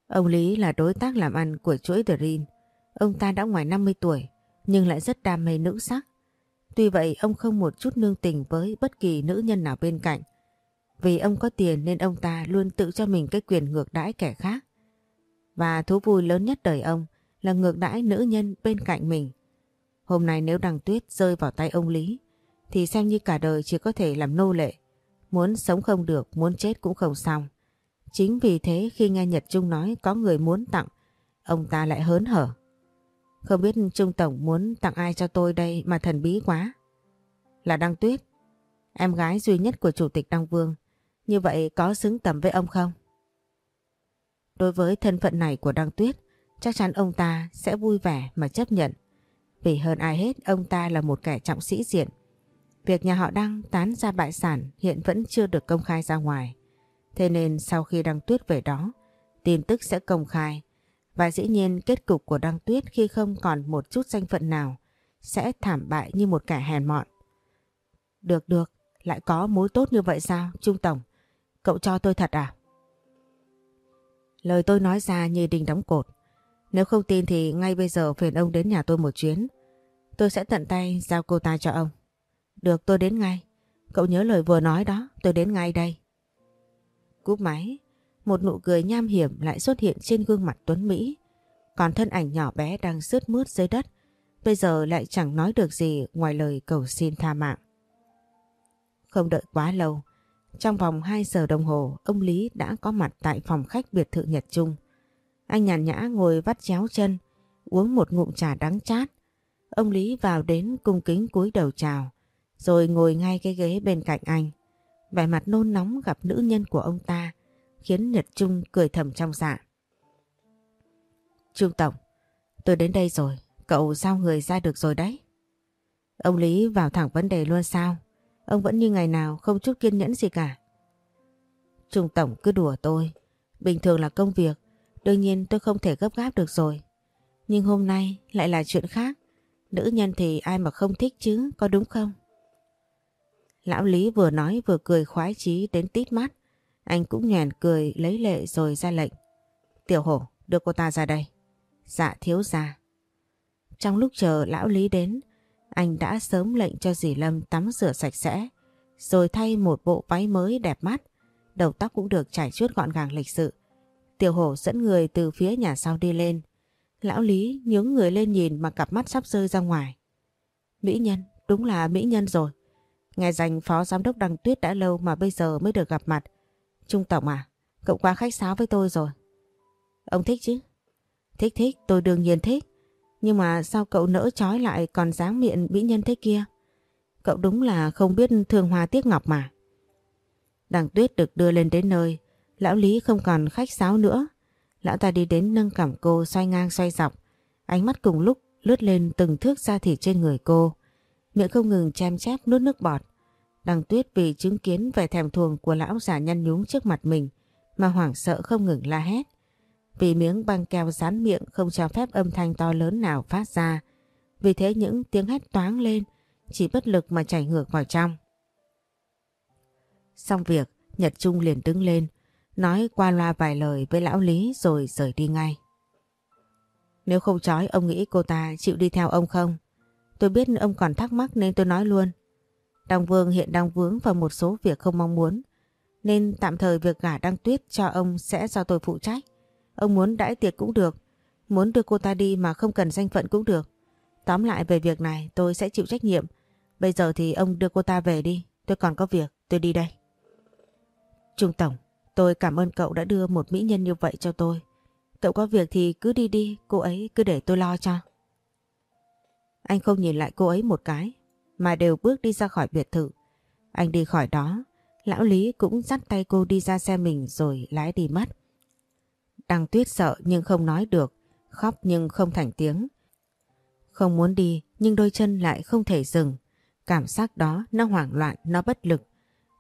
Ông Lý là đối tác làm ăn của chuỗi Dream. Ông ta đã ngoài 50 tuổi nhưng lại rất đam mê nữ sắc. Tuy vậy ông không một chút nương tình với bất kỳ nữ nhân nào bên cạnh. Vì ông có tiền nên ông ta luôn tự cho mình cái quyền ngược đãi kẻ khác. Và thú vui lớn nhất đời ông là ngược đãi nữ nhân bên cạnh mình. Hôm nay nếu đằng tuyết rơi vào tay ông Lý thì xem như cả đời chỉ có thể làm nô lệ. Muốn sống không được, muốn chết cũng không xong. Chính vì thế khi nghe Nhật Trung nói có người muốn tặng, ông ta lại hớn hở. Không biết Trung Tổng muốn tặng ai cho tôi đây mà thần bí quá. Là Đăng Tuyết, em gái duy nhất của Chủ tịch Đăng Vương. Như vậy có xứng tầm với ông không? Đối với thân phận này của Đăng Tuyết, chắc chắn ông ta sẽ vui vẻ mà chấp nhận. Vì hơn ai hết, ông ta là một kẻ trọng sĩ diện. Việc nhà họ Đăng tán ra bại sản hiện vẫn chưa được công khai ra ngoài. Thế nên sau khi Đăng Tuyết về đó, tin tức sẽ công khai và dĩ nhiên kết cục của Đăng Tuyết khi không còn một chút danh phận nào sẽ thảm bại như một kẻ hèn mọn. Được được, lại có mối tốt như vậy sao, Trung Tổng? Cậu cho tôi thật à? Lời tôi nói ra như đình đóng cột. Nếu không tin thì ngay bây giờ phiền ông đến nhà tôi một chuyến. Tôi sẽ tận tay giao cô ta cho ông. Được tôi đến ngay. Cậu nhớ lời vừa nói đó, tôi đến ngay đây. Cúp máy, một nụ cười nham hiểm lại xuất hiện trên gương mặt Tuấn Mỹ. Còn thân ảnh nhỏ bé đang sướt mướt dưới đất, bây giờ lại chẳng nói được gì ngoài lời cầu xin tha mạng. Không đợi quá lâu, trong vòng 2 giờ đồng hồ, ông Lý đã có mặt tại phòng khách biệt thự Nhật Trung. Anh nhàn nhã ngồi vắt chéo chân, uống một ngụm trà đắng chát. Ông Lý vào đến cung kính cúi đầu chào, rồi ngồi ngay cái ghế bên cạnh anh. Vẻ mặt nôn nóng gặp nữ nhân của ông ta, khiến Nhật Trung cười thầm trong dạ. Trung Tổng, tôi đến đây rồi, cậu sao người ra được rồi đấy. Ông Lý vào thẳng vấn đề luôn sao? Ông vẫn như ngày nào không chút kiên nhẫn gì cả. Trung Tổng cứ đùa tôi. Bình thường là công việc, đương nhiên tôi không thể gấp gáp được rồi. Nhưng hôm nay lại là chuyện khác. Nữ nhân thì ai mà không thích chứ, có đúng không? Lão Lý vừa nói vừa cười khoái chí đến tít mắt. Anh cũng nhoèn cười lấy lệ rồi ra lệnh. Tiểu hổ, đưa cô ta ra đây. Dạ thiếu gia. Trong lúc chờ lão Lý đến, anh đã sớm lệnh cho dì Lâm tắm rửa sạch sẽ, rồi thay một bộ váy mới đẹp mắt, đầu tóc cũng được trải chuốt gọn gàng lịch sự. Tiểu hổ dẫn người từ phía nhà sau đi lên. Lão Lý nhướng người lên nhìn mà cặp mắt sắp rơi ra ngoài. Mỹ nhân, đúng là mỹ nhân rồi. Nghe danh phó giám đốc Đăng Tuyết đã lâu mà bây giờ mới được gặp mặt. Trung Tổng à, cậu quá khách sáo với tôi rồi. Ông thích chứ? Thích thích, tôi đương nhiên thích. Nhưng mà sao cậu nỡ trói lại còn dáng miệng mỹ nhân thế kia? Cậu đúng là không biết thương hoa tiếc ngọc mà. Đằng tuyết được đưa lên đến nơi, lão Lý không còn khách sáo nữa. Lão ta đi đến nâng cằm cô xoay ngang xoay dọc, ánh mắt cùng lúc lướt lên từng thước da thịt trên người cô. Miệng không ngừng chem chép nuốt nước bọt. Đằng tuyết vì chứng kiến vẻ thèm thuồng của lão già nhăn nhúm trước mặt mình mà hoảng sợ không ngừng la hét. Vì miếng băng keo dán miệng không cho phép âm thanh to lớn nào phát ra. Vì thế những tiếng hét toáng lên chỉ bất lực mà chảy ngược vào trong. Xong việc, Nhật Trung liền đứng lên, nói qua loa vài lời với lão Lý rồi rời đi ngay. Nếu không chói ông nghĩ cô ta chịu đi theo ông không? Tôi biết ông còn thắc mắc nên tôi nói luôn. Đăng Vương hiện đang vướng vào một số việc không mong muốn, nên tạm thời việc gả Đăng Tuyết cho ông sẽ do tôi phụ trách. Ông muốn đãi tiệc cũng được, muốn đưa cô ta đi mà không cần danh phận cũng được. Tóm lại về việc này tôi sẽ chịu trách nhiệm. Bây giờ thì ông đưa cô ta về đi, tôi còn có việc, tôi đi đây. Trung Tổng, tôi cảm ơn cậu đã đưa một mỹ nhân như vậy cho tôi. Cậu có việc thì cứ đi đi, cô ấy cứ để tôi lo cho. Anh không nhìn lại cô ấy một cái, mà đều bước đi ra khỏi biệt thự. Anh đi khỏi đó, lão Lý cũng dắt tay cô đi ra xe mình rồi lái đi mất. Đăng tuyết sợ nhưng không nói được, khóc nhưng không thành tiếng. Không muốn đi nhưng đôi chân lại không thể dừng. Cảm giác đó nó hoảng loạn, nó bất lực.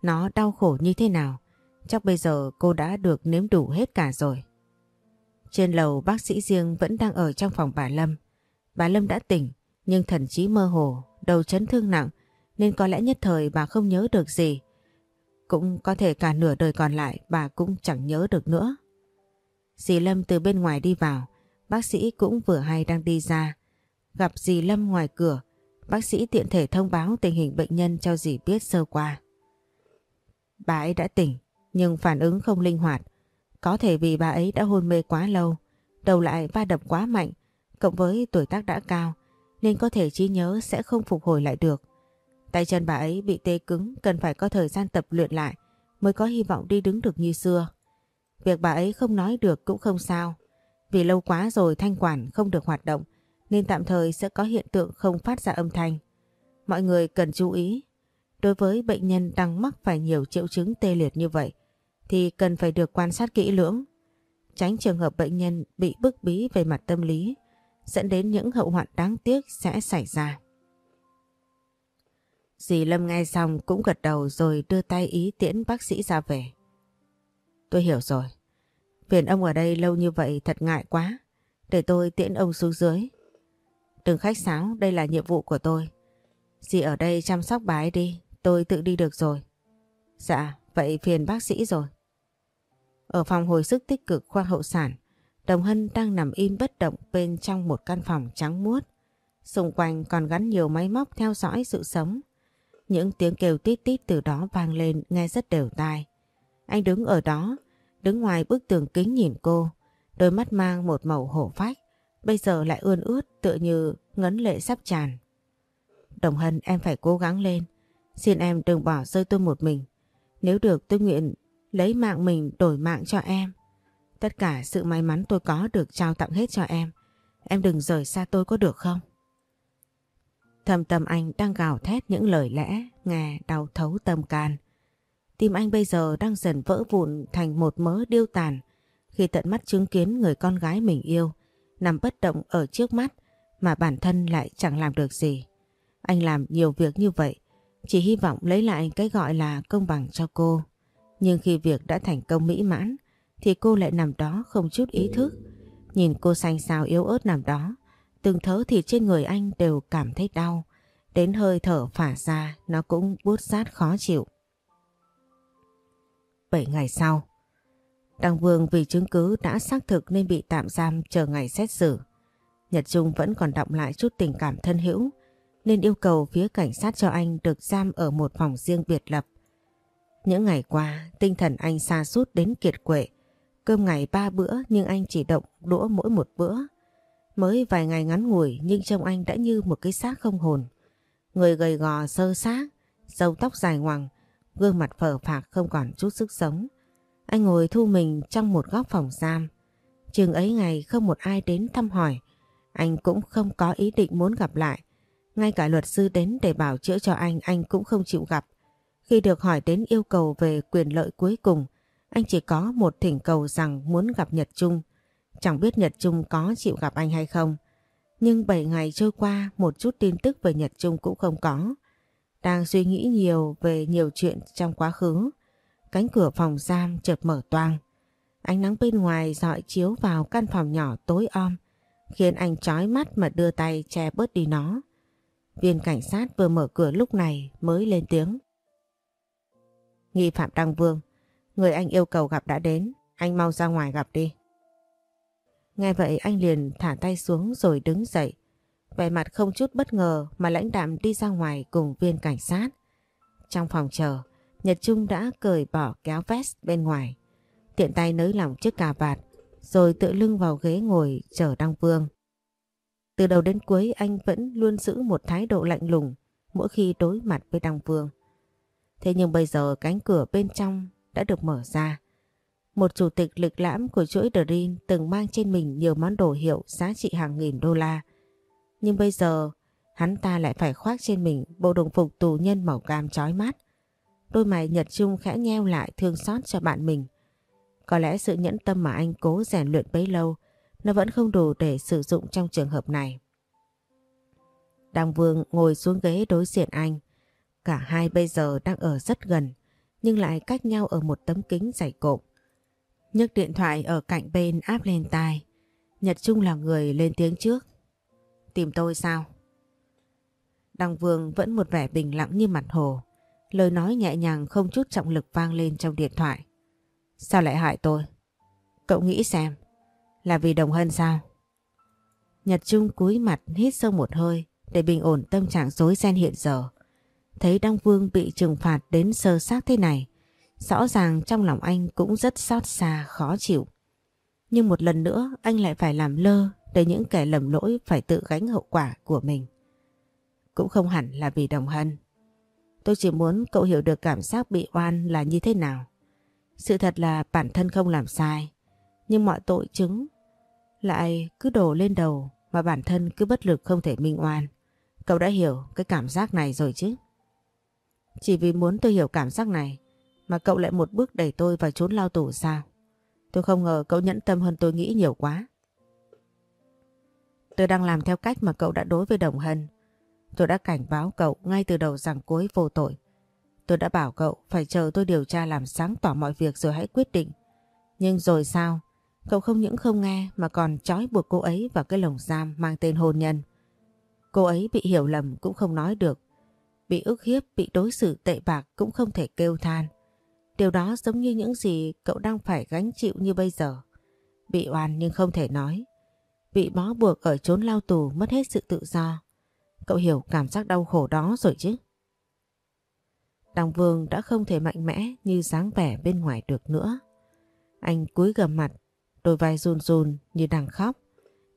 Nó đau khổ như thế nào? Chắc bây giờ cô đã được nếm đủ hết cả rồi. Trên lầu bác sĩ riêng vẫn đang ở trong phòng bà Lâm. Bà Lâm đã tỉnh nhưng thần trí mơ hồ, đầu chấn thương nặng nên có lẽ nhất thời bà không nhớ được gì. Cũng có thể cả nửa đời còn lại bà cũng chẳng nhớ được nữa. Dì Lâm từ bên ngoài đi vào, bác sĩ cũng vừa hay đang đi ra. Gặp dì Lâm ngoài cửa, bác sĩ tiện thể thông báo tình hình bệnh nhân cho dì biết sơ qua. Bà ấy đã tỉnh, nhưng phản ứng không linh hoạt. Có thể vì bà ấy đã hôn mê quá lâu, đầu lại va đập quá mạnh, cộng với tuổi tác đã cao, nên có thể trí nhớ sẽ không phục hồi lại được. Tay chân bà ấy bị tê cứng, cần phải có thời gian tập luyện lại mới có hy vọng đi đứng được như xưa. Việc bà ấy không nói được cũng không sao. Vì lâu quá rồi thanh quản không được hoạt động, nên tạm thời sẽ có hiện tượng không phát ra âm thanh. Mọi người cần chú ý. Đối với bệnh nhân đang mắc phải nhiều triệu chứng tê liệt như vậy, thì cần phải được quan sát kỹ lưỡng. Tránh trường hợp bệnh nhân bị bức bí về mặt tâm lý dẫn đến những hậu hoạn đáng tiếc sẽ xảy ra. Dì Lâm nghe xong cũng gật đầu rồi đưa tay ý tiễn bác sĩ ra về. Tôi hiểu rồi. Phiền ông ở đây lâu như vậy thật ngại quá. Để tôi tiễn ông xuống dưới. Đừng khách sáo, đây là nhiệm vụ của tôi. Dì ở đây chăm sóc bà ấy đi, tôi tự đi được rồi. Dạ, vậy phiền bác sĩ rồi. Ở phòng hồi sức tích cực khoa hậu sản, Đồng Hân đang nằm im bất động bên trong một căn phòng trắng muốt. Xung quanh còn gắn nhiều máy móc theo dõi sự sống. Những tiếng kêu tít tít từ đó vang lên nghe rất đều tai. Anh đứng ở đó, đứng ngoài bức tường kính nhìn cô, đôi mắt mang một màu hổ phách, bây giờ lại ươn ướt tựa như ngấn lệ sắp tràn. Đồng Hân em phải cố gắng lên, xin em đừng bỏ rơi tôi một mình. Nếu được tôi nguyện lấy mạng mình đổi mạng cho em. Tất cả sự may mắn tôi có được trao tặng hết cho em. Em đừng rời xa tôi có được không? Thầm tâm anh đang gào thét những lời lẽ, nghe đau thấu tâm can. Tim anh bây giờ đang dần vỡ vụn thành một mớ điêu tàn khi tận mắt chứng kiến người con gái mình yêu nằm bất động ở trước mắt mà bản thân lại chẳng làm được gì. Anh làm nhiều việc như vậy chỉ hy vọng lấy lại cái gọi là công bằng cho cô. Nhưng khi việc đã thành công mỹ mãn thì cô lại nằm đó không chút ý thức. Nhìn cô xanh xao yếu ớt nằm đó, từng thớ thịt trên người anh đều cảm thấy đau. Đến hơi thở phả ra nó cũng bút rát khó chịu. 7 ngày sau, Đăng Vương vì chứng cứ đã xác thực nên bị tạm giam chờ ngày xét xử. Nhật Trung vẫn còn đọng lại chút tình cảm thân hữu nên yêu cầu phía cảnh sát cho anh được giam ở một phòng riêng biệt lập. Những ngày qua, tinh thần anh xa sút đến kiệt quệ. Cơm ngày ba bữa nhưng anh chỉ động đũa mỗi một bữa. Mới vài ngày ngắn ngủi nhưng trông anh đã như một cái xác không hồn. Người gầy gò sơ xác, râu tóc dài ngoằng, gương mặt phở phạc không còn chút sức sống. Anh ngồi thu mình trong một góc phòng giam. Chừng ấy ngày không một ai đến thăm hỏi, anh cũng không có ý định muốn gặp lại. Ngay cả luật sư đến để bảo chữa cho anh, anh cũng không chịu gặp. Khi được hỏi đến yêu cầu về quyền lợi cuối cùng, anh chỉ có một thỉnh cầu rằng muốn gặp Nhật Trung. Chẳng biết Nhật Trung có chịu gặp anh hay không. Nhưng 7 ngày trôi qua một chút tin tức về Nhật Trung cũng không có. Đang suy nghĩ nhiều về nhiều chuyện trong quá khứ. Cánh cửa phòng giam chợt mở toang. Ánh nắng bên ngoài dọi chiếu vào căn phòng nhỏ tối om, khiến anh chói mắt mà đưa tay che bớt đi nó. Viên cảnh sát vừa mở cửa lúc này mới lên tiếng. Nghi phạm Đăng Vương, người anh yêu cầu gặp đã đến, anh mau ra ngoài gặp đi. Nghe vậy anh liền thả tay xuống rồi đứng dậy. Vẻ mặt không chút bất ngờ mà lãnh đạm đi ra ngoài cùng viên cảnh sát. Trong phòng chờ, Nhật Trung đã cởi bỏ kéo vest bên ngoài. Tiện tay nới lỏng chiếc cà vạt rồi tự lưng vào ghế ngồi chờ Đăng Vương. Từ đầu đến cuối anh vẫn luôn giữ một thái độ lạnh lùng mỗi khi đối mặt với Đăng Vương. Thế nhưng bây giờ cánh cửa bên trong đã được mở ra. Một chủ tịch lịch lãm của chuỗi Dream từng mang trên mình nhiều món đồ hiệu giá trị hàng nghìn đô la. Nhưng bây giờ, hắn ta lại phải khoác trên mình bộ đồng phục tù nhân màu cam chói mắt. Đôi mày Nhật Trung khẽ nheo lại thương xót cho bạn mình. Có lẽ sự nhẫn tâm mà anh cố rèn luyện bấy lâu, nó vẫn không đủ để sử dụng trong trường hợp này. Đăng Vương ngồi xuống ghế đối diện anh. Cả hai bây giờ đang ở rất gần nhưng lại cách nhau ở một tấm kính dày cộm. nhấc điện thoại ở cạnh bên áp lên tai. Nhật Trung là người lên tiếng trước. Tìm tôi sao? Đăng Vương vẫn một vẻ bình lặng như mặt hồ. Lời nói nhẹ nhàng không chút trọng lực vang lên trong điện thoại. Sao lại hại tôi? Cậu nghĩ xem. Là vì đồng hân sao? Nhật Trung cúi mặt hít sâu một hơi để bình ổn tâm trạng rối ren hiện giờ. Thấy Đăng Vương bị trừng phạt đến sơ xác thế này, rõ ràng trong lòng anh cũng rất xót xa, khó chịu. Nhưng một lần nữa anh lại phải làm lơ để những kẻ lầm lỗi phải tự gánh hậu quả của mình. Cũng không hẳn là vì đồng hân. Tôi chỉ muốn cậu hiểu được cảm giác bị oan là như thế nào. Sự thật là bản thân không làm sai, nhưng mọi tội chứng lại cứ đổ lên đầu mà bản thân cứ bất lực không thể minh oan. Cậu đã hiểu cái cảm giác này rồi chứ? Chỉ vì muốn tôi hiểu cảm giác này mà cậu lại một bước đẩy tôi vào trốn lao tù sao? Tôi không ngờ cậu nhẫn tâm hơn tôi nghĩ nhiều quá. Tôi đang làm theo cách mà cậu đã đối với Đồng Hân. Tôi đã cảnh báo cậu ngay từ đầu rằng cô ấy vô tội. Tôi đã bảo cậu phải chờ tôi điều tra làm sáng tỏ mọi việc rồi hãy quyết định. Nhưng rồi sao? Cậu không những không nghe mà còn trói buộc cô ấy vào cái lồng giam mang tên hôn nhân. Cô ấy bị hiểu lầm cũng không nói được. Bị ức hiếp, bị đối xử tệ bạc cũng không thể kêu than. Điều đó giống như những gì cậu đang phải gánh chịu như bây giờ. Bị oan nhưng không thể nói. Bị bó buộc ở chốn lao tù mất hết sự tự do. Cậu hiểu cảm giác đau khổ đó rồi chứ? Đằng Vương đã không thể mạnh mẽ như dáng vẻ bên ngoài được nữa. Anh cúi gầm mặt, đôi vai run run như đang khóc.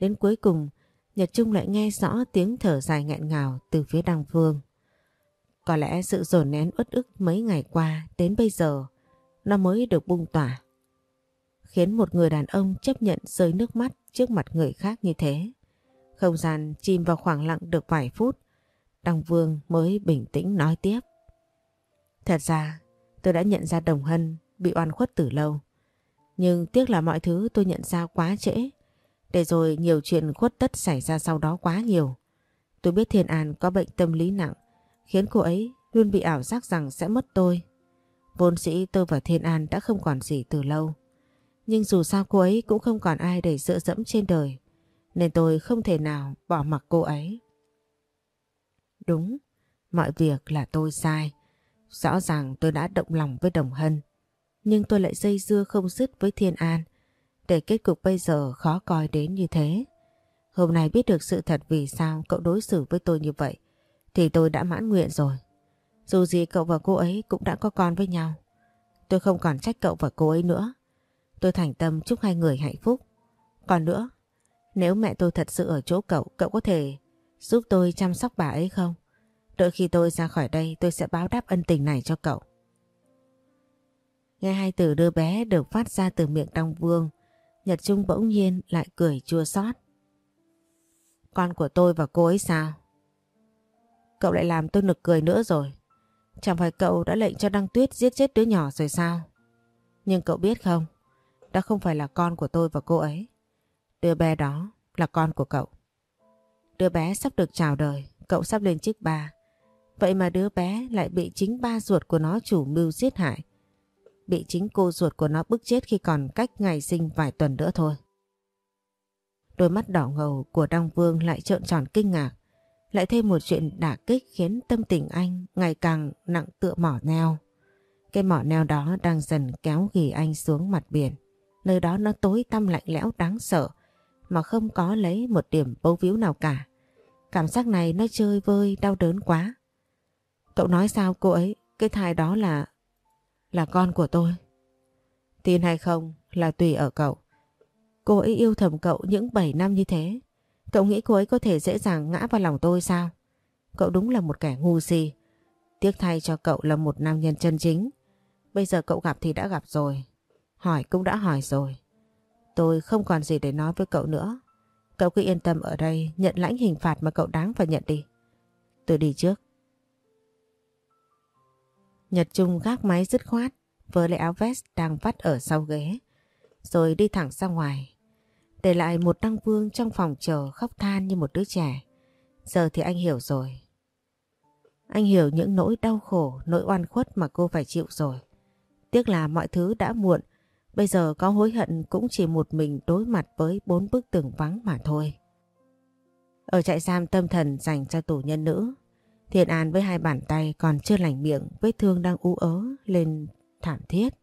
Đến cuối cùng, Nhật Trung lại nghe rõ tiếng thở dài nghẹn ngào từ phía đằng Vương. Có lẽ sự dồn nén uất ức mấy ngày qua đến bây giờ nó mới được bung tỏa. Khiến một người đàn ông chấp nhận rơi nước mắt trước mặt người khác như thế. Không gian chìm vào khoảng lặng được vài phút, Đăng Vương mới bình tĩnh nói tiếp. Thật ra tôi đã nhận ra Đồng Hân bị oan khuất từ lâu. Nhưng tiếc là mọi thứ tôi nhận ra quá trễ. Để rồi nhiều chuyện khuất tất xảy ra sau đó quá nhiều. Tôi biết Thiên An có bệnh tâm lý nặng khiến cô ấy luôn bị ảo giác rằng sẽ mất tôi. Vốn sĩ tôi và Thiên An đã không còn gì từ lâu. Nhưng dù sao cô ấy cũng không còn ai để dựa dẫm trên đời. Nên tôi không thể nào bỏ mặc cô ấy. Đúng, mọi việc là tôi sai. Rõ ràng tôi đã động lòng với Đồng Hân. Nhưng tôi lại dây dưa không dứt với Thiên An. Để kết cục bây giờ khó coi đến như thế. Hôm nay biết được sự thật vì sao cậu đối xử với tôi như vậy thì tôi đã mãn nguyện rồi. Dù gì cậu và cô ấy cũng đã có con với nhau. Tôi không còn trách cậu và cô ấy nữa. Tôi thành tâm chúc hai người hạnh phúc. Còn nữa, nếu mẹ tôi thật sự ở chỗ cậu, cậu có thể giúp tôi chăm sóc bà ấy không? Đợi khi tôi ra khỏi đây tôi sẽ báo đáp ân tình này cho cậu. Nghe hai từ đưa bé được phát ra từ miệng Đăng Vương, Nhật Trung bỗng nhiên lại cười chua xót. Con của tôi và cô ấy sao? Cậu lại làm tôi nực cười nữa rồi. Chẳng phải cậu đã lệnh cho Đăng Tuyết giết chết đứa nhỏ rồi sao? Nhưng cậu biết không, đó không phải là con của tôi và cô ấy. Đứa bé đó là con của cậu. Đứa bé sắp được chào đời, cậu sắp lên chức ba. Vậy mà đứa bé lại bị chính ba ruột của nó chủ mưu giết hại. Bị chính cô ruột của nó bức chết khi còn cách ngày sinh vài tuần nữa thôi. Đôi mắt đỏ ngầu của Đăng Vương lại trợn tròn kinh ngạc. Lại thêm một chuyện đả kích khiến tâm tình anh ngày càng nặng tựa mỏ neo. Cái mỏ neo đó đang dần kéo ghì anh xuống mặt biển. Nơi đó nó tối tăm lạnh lẽo đáng sợ mà không có lấy một điểm bấu víu nào cả. Cảm giác này nó chơi vơi đau đớn quá. Cậu nói sao cô ấy, cái thai đó là... là con của tôi. Tin hay không là tùy ở cậu. Cô ấy yêu thầm cậu những 7 năm như thế. Cậu nghĩ cô ấy có thể dễ dàng ngã vào lòng tôi sao? Cậu đúng là một kẻ ngu si. Tiếc thay cho cậu là một nam nhân chân chính. Bây giờ cậu gặp thì đã gặp rồi. Hỏi cũng đã hỏi rồi. Tôi không còn gì để nói với cậu nữa. Cậu cứ yên tâm ở đây, nhận lãnh hình phạt mà cậu đáng phải nhận đi. Tôi đi trước. Nhật Trung gác máy dứt khoát với lấy áo vest đang vắt ở sau ghế, rồi đi thẳng ra ngoài để lại một đăng vương trong phòng chờ khóc than như một đứa trẻ. Giờ thì anh hiểu rồi. Anh hiểu những nỗi đau khổ, nỗi oan khuất mà cô phải chịu rồi. Tiếc là mọi thứ đã muộn, bây giờ có hối hận cũng chỉ một mình đối mặt với bốn bức tường vắng mà thôi. Ở trại giam tâm thần dành cho tù nhân nữ, Thiện An với hai bàn tay còn chưa lành miệng, vết thương đang u ớ lên thảm thiết.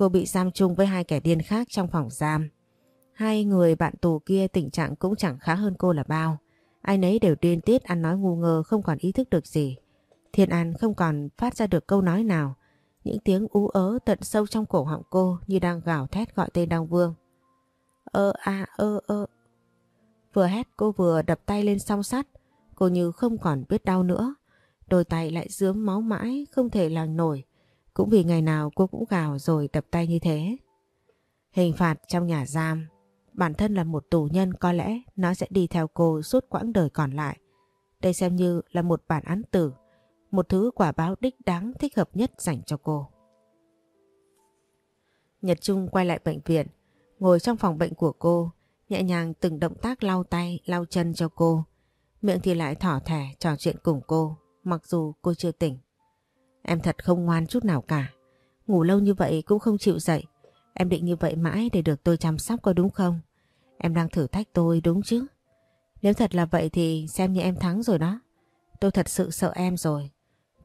Cô bị giam chung với hai kẻ điên khác trong phòng giam. Hai người bạn tù kia tình trạng cũng chẳng khá hơn cô là bao. Ai nấy đều điên tiết ăn nói ngu ngơ, không còn ý thức được gì. Thiên An không còn phát ra được câu nói nào. Những tiếng ú ớ tận sâu trong cổ họng cô như đang gào thét gọi tên Đăng Vương. Ơ a, ơ ơ. Vừa hét, cô vừa đập tay lên song sắt. Cô như không còn biết đau nữa. Đôi tay lại dướm máu mãi, không thể làng nổi. Cũng vì ngày nào cô cũng gào rồi đập tay như thế. Hình phạt trong nhà giam, bản thân là một tù nhân có lẽ nó sẽ đi theo cô suốt quãng đời còn lại. Đây xem như là một bản án tử, một thứ quả báo đích đáng thích hợp nhất dành cho cô. Nhật Trung quay lại bệnh viện, ngồi trong phòng bệnh của cô, nhẹ nhàng từng động tác lau tay, lau chân cho cô. Miệng thì lại thỏ thẻ trò chuyện cùng cô, mặc dù cô chưa tỉnh. Em thật không ngoan chút nào cả. Ngủ lâu như vậy cũng không chịu dậy. Em định như vậy mãi để được tôi chăm sóc có đúng không? Em đang thử thách tôi đúng chứ? Nếu thật là vậy thì xem như em thắng rồi đó. Tôi thật sự sợ em rồi.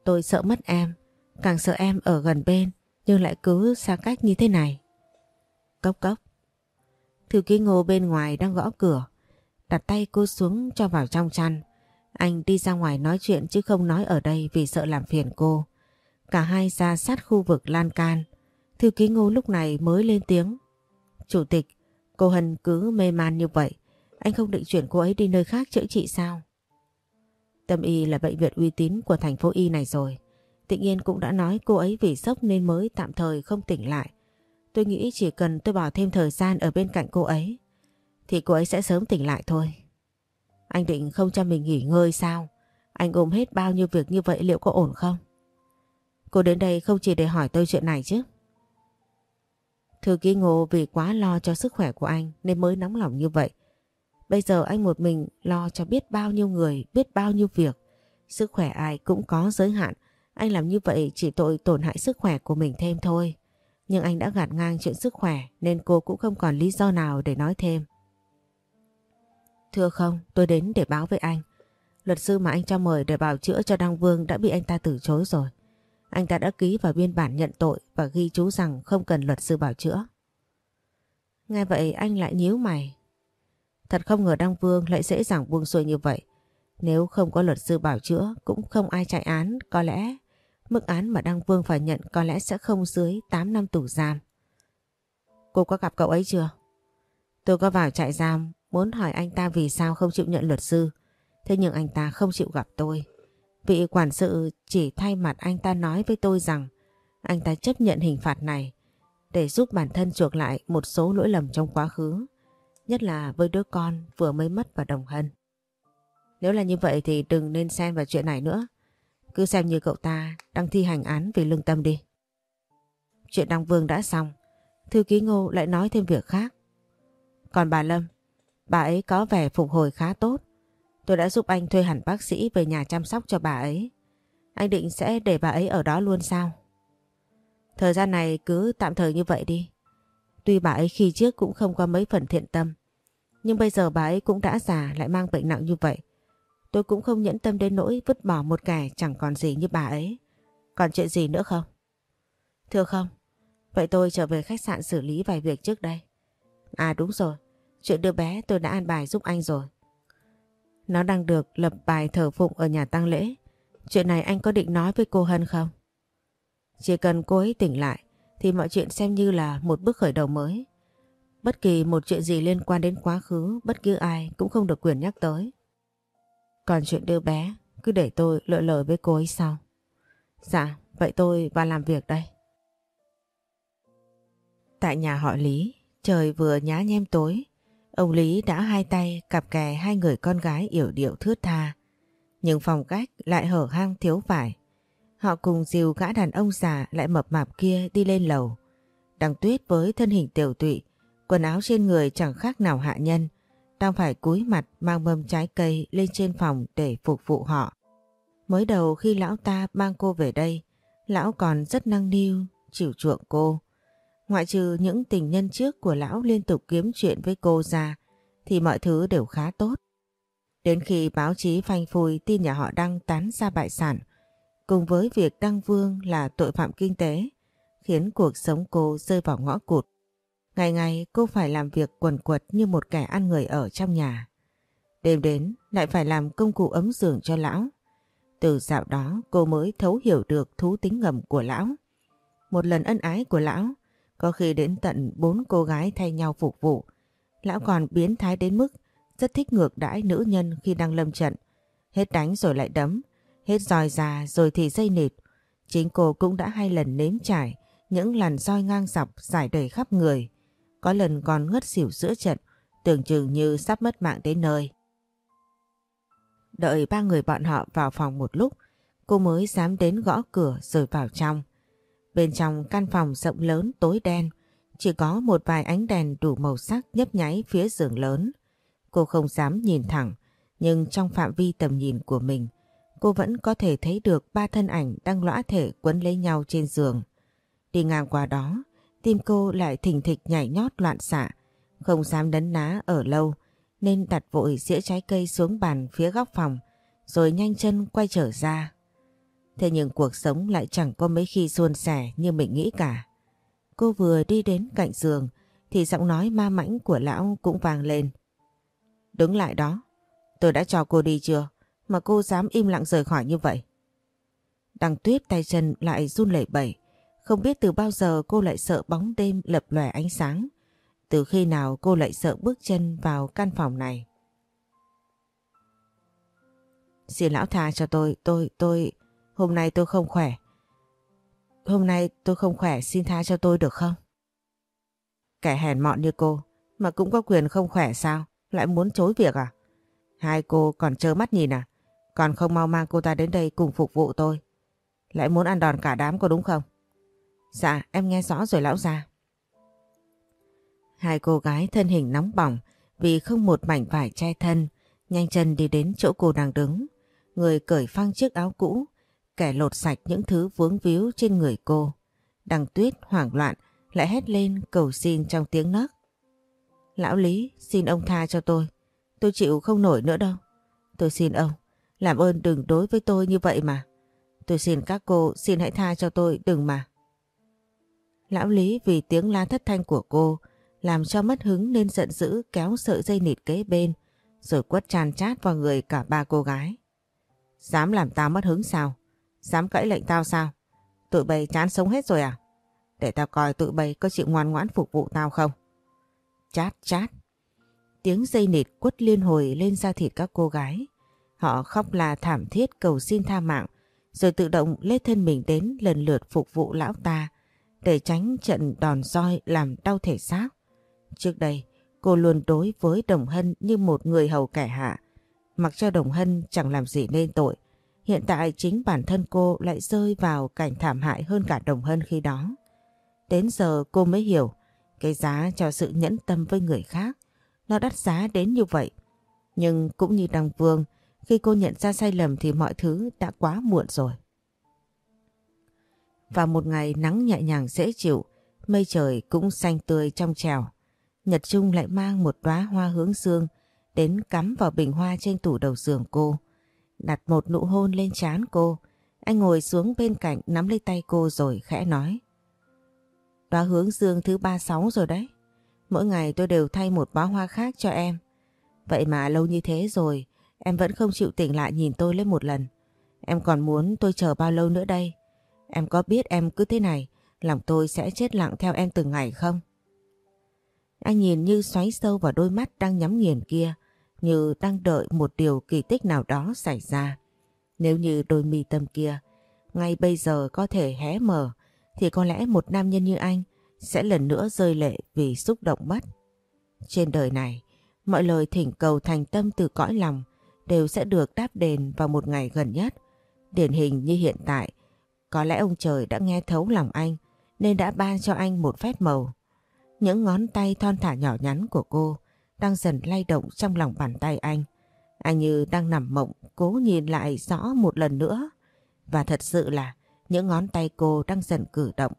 Tôi sợ mất em. Càng sợ em ở gần bên, nhưng lại cứ xa cách như thế này. Cốc cốc. Thư ký ngô bên ngoài đang gõ cửa. Đặt tay cô xuống cho vào trong chăn. Anh đi ra ngoài nói chuyện chứ không nói ở đây vì sợ làm phiền cô. Cả hai ra sát khu vực lan can. Thư ký ngô lúc này mới lên tiếng. Chủ tịch, cô Hân cứ mê man như vậy. Anh không định chuyển cô ấy đi nơi khác chữa trị sao? Tâm Y là bệnh viện uy tín của thành phố Y này rồi. Tịnh Yên cũng đã nói cô ấy vì sốc nên mới tạm thời không tỉnh lại. Tôi nghĩ chỉ cần tôi bỏ thêm thời gian ở bên cạnh cô ấy thì cô ấy sẽ sớm tỉnh lại thôi. Anh định không cho mình nghỉ ngơi sao? Anh ôm hết bao nhiêu việc như vậy liệu có ổn không? Cô đến đây không chỉ để hỏi tôi chuyện này chứ. Thư ký ngô vì quá lo cho sức khỏe của anh nên mới nóng lòng như vậy. Bây giờ anh một mình lo cho biết bao nhiêu người, biết bao nhiêu việc. Sức khỏe ai cũng có giới hạn. Anh làm như vậy chỉ tội tổn hại sức khỏe của mình thêm thôi. Nhưng anh đã gạt ngang chuyện sức khỏe nên cô cũng không còn lý do nào để nói thêm. Thưa không, tôi đến để báo với anh. Luật sư mà anh cho mời để bảo chữa cho Đăng Vương đã bị anh ta từ chối rồi. Anh ta đã ký vào biên bản nhận tội và ghi chú rằng không cần luật sư bảo chữa. Nghe vậy anh lại nhíu mày. Thật không ngờ Đăng Vương lại dễ dàng buông xuôi như vậy. Nếu không có luật sư bảo chữa cũng không ai chạy án, có lẽ mức án mà Đăng Vương phải nhận có lẽ sẽ không dưới 8 năm tù giam. Cô có gặp cậu ấy chưa? Tôi có vào trại giam muốn hỏi anh ta vì sao không chịu nhận luật sư. Thế nhưng anh ta không chịu gặp tôi. Vị quản sự chỉ thay mặt anh ta nói với tôi rằng anh ta chấp nhận hình phạt này để giúp bản thân chuộc lại một số lỗi lầm trong quá khứ. Nhất là với đứa con vừa mới mất và đồng hân. Nếu là như vậy thì đừng nên xen vào chuyện này nữa. Cứ xem như cậu ta đang thi hành án vì lương tâm đi. Chuyện Đăng Vương đã xong. Thư ký Ngô lại nói thêm việc khác. Còn bà Lâm, bà ấy có vẻ phục hồi khá tốt. Tôi đã giúp anh thuê hẳn bác sĩ về nhà chăm sóc cho bà ấy. Anh định sẽ để bà ấy ở đó luôn sao? Thời gian này cứ tạm thời như vậy đi. Tuy bà ấy khi trước cũng không có mấy phần thiện tâm. Nhưng bây giờ bà ấy cũng đã già lại mang bệnh nặng như vậy. Tôi cũng không nhẫn tâm đến nỗi vứt bỏ một kẻ chẳng còn gì như bà ấy. Còn chuyện gì nữa không? Thưa không. Vậy tôi trở về khách sạn xử lý vài việc trước đây. À đúng rồi. Chuyện đưa bé tôi đã an bài giúp anh rồi. Nó đang được lập bài thờ phụng ở nhà tang lễ. Chuyện này anh có định nói với cô Hân không? Chỉ cần cô ấy tỉnh lại thì mọi chuyện xem như là một bước khởi đầu mới. Bất kỳ một chuyện gì liên quan đến quá khứ, bất cứ ai cũng không được quyền nhắc tới. Còn chuyện đưa bé, cứ để tôi lựa lời với cô ấy sau. Dạ, vậy tôi vào làm việc đây. Tại nhà họ Lý, trời vừa nhá nhem tối, ông Lý đã hai tay cặp kè hai người con gái yểu điệu thướt tha. Nhưng phòng cách lại hở hang thiếu vải. Họ cùng dìu gã đàn ông già lại mập mạp kia đi lên lầu. Đằng tuyết với thân hình tiểu tụy, quần áo trên người chẳng khác nào hạ nhân, đang phải cúi mặt mang mâm trái cây lên trên phòng để phục vụ họ. Mới đầu khi lão ta mang cô về đây, lão còn rất năng niu, chịu chuộng cô. Ngoại trừ những tình nhân trước của lão liên tục kiếm chuyện với cô ra, thì mọi thứ đều khá tốt. Đến khi báo chí phanh phui tin nhà họ đăng tán ra bại sản, cùng với việc Đăng Vương là tội phạm kinh tế, khiến cuộc sống cô rơi vào ngõ cụt. Ngày ngày cô phải làm việc quần quật như một kẻ ăn người ở trong nhà. Đêm đến lại phải làm công cụ ấm giường cho lão. Từ dạo đó cô mới thấu hiểu được thú tính ngầm của lão. Một lần ân ái của lão, có khi đến tận bốn cô gái thay nhau phục vụ. Lão còn biến thái đến mức rất thích ngược đãi nữ nhân khi đang lâm trận. Hết đánh rồi lại đấm, hết roi già rồi thì dây nịt. Chính cô cũng đã hai lần nếm trải những làn roi ngang dọc giải đầy khắp người. Có lần còn ngất xỉu giữa trận, tưởng chừng như sắp mất mạng đến nơi. Đợi ba người bọn họ vào phòng một lúc, cô mới dám đến gõ cửa rồi vào trong. Bên trong căn phòng rộng lớn tối đen, chỉ có một vài ánh đèn đủ màu sắc nhấp nháy phía giường lớn. Cô không dám nhìn thẳng, nhưng trong phạm vi tầm nhìn của mình, cô vẫn có thể thấy được ba thân ảnh đang lõa thể quấn lấy nhau trên giường. Đi ngang qua đó, tim cô lại thình thịch nhảy nhót loạn xạ, không dám đấn ná ở lâu nên đặt vội dĩa trái cây xuống bàn phía góc phòng rồi nhanh chân quay trở ra. Thế nhưng cuộc sống lại chẳng có mấy khi suôn sẻ như mình nghĩ cả. Cô vừa đi đến cạnh giường thì giọng nói ma mãnh của lão cũng vang lên. Đứng lại đó, tôi đã cho cô đi chưa mà cô dám im lặng rời khỏi như vậy. Đằng tuyết tay chân lại run lẩy bẩy không biết từ bao giờ cô lại sợ bóng đêm lập lòe ánh sáng. Từ khi nào cô lại sợ bước chân vào căn phòng này. Xin lão tha cho tôi, tôi, tôi, hôm nay tôi không khỏe. Hôm nay tôi không khỏe, xin tha cho tôi được không? Kẻ hèn mọn như cô, mà cũng có quyền không khỏe sao? Lại muốn chối việc à? Hai cô còn trơ mắt nhìn à? Còn không mau mang cô ta đến đây cùng phục vụ tôi. Lại muốn ăn đòn cả đám có đúng không? Dạ em nghe rõ rồi lão già. Hai cô gái thân hình nóng bỏng vì không một mảnh vải che thân, nhanh chân đi đến chỗ cô đang đứng. Người cởi phăng chiếc áo cũ, kẻ lột sạch những thứ vướng víu trên người cô. Đằng tuyết hoảng loạn lại hét lên cầu xin trong tiếng nấc. Lão Lý xin ông tha cho tôi, tôi chịu không nổi nữa đâu. Tôi xin ông, làm ơn đừng đối với tôi như vậy mà. Tôi xin các cô xin hãy tha cho tôi đừng mà. Lão Lý vì tiếng la thất thanh của cô làm cho mất hứng nên giận dữ kéo sợi dây nịt kế bên rồi quất tràn chát vào người cả ba cô gái. Dám làm tao mất hứng sao? Dám cãi lệnh tao sao? Tụi bay chán sống hết rồi à? Để tao coi tụi bay có chịu ngoan ngoãn phục vụ tao không? Chát chát. Tiếng dây nịt quất liên hồi lên da thịt các cô gái. Họ khóc là thảm thiết cầu xin tha mạng rồi tự động lết thân mình đến lần lượt phục vụ lão ta để tránh trận đòn roi làm đau thể xác. Trước đây, cô luôn đối với Đồng Hân như một người hầu kẻ hạ. Mặc cho Đồng Hân chẳng làm gì nên tội, hiện tại chính bản thân cô lại rơi vào cảnh thảm hại hơn cả Đồng Hân khi đó. Đến giờ cô mới hiểu cái giá cho sự nhẫn tâm với người khác nó đắt giá đến như vậy. Nhưng cũng như Đăng Vương, khi cô nhận ra sai lầm thì mọi thứ đã quá muộn rồi. Và một ngày nắng nhẹ nhàng dễ chịu, mây trời cũng xanh tươi trong trèo. Nhật Trung lại mang một đóa hoa hướng dương đến cắm vào bình hoa trên tủ đầu giường cô. Đặt một nụ hôn lên trán cô. Anh ngồi xuống bên cạnh nắm lấy tay cô rồi khẽ nói. Đóa hướng dương thứ ba sáu rồi đấy. Mỗi ngày tôi đều thay một bó hoa khác cho em. Vậy mà lâu như thế rồi, em vẫn không chịu tỉnh lại nhìn tôi lên một lần. Em còn muốn tôi chờ bao lâu nữa đây? Em có biết em cứ thế này, lòng tôi sẽ chết lặng theo em từng ngày không? Anh nhìn như xoáy sâu vào đôi mắt đang nhắm nghiền kia, như đang đợi một điều kỳ tích nào đó xảy ra. Nếu như đôi mi tâm kia, ngay bây giờ có thể hé mở, thì có lẽ một nam nhân như anh sẽ lần nữa rơi lệ vì xúc động mất. Trên đời này, mọi lời thỉnh cầu thành tâm từ cõi lòng đều sẽ được đáp đền vào một ngày gần nhất. Điển hình như hiện tại, có lẽ ông trời đã nghe thấu lòng anh nên đã ban cho anh một phép màu. Những ngón tay thon thả nhỏ nhắn của cô đang dần lay động trong lòng bàn tay anh. Anh như đang nằm mộng cố nhìn lại rõ một lần nữa. Và thật sự là những ngón tay cô đang dần cử động.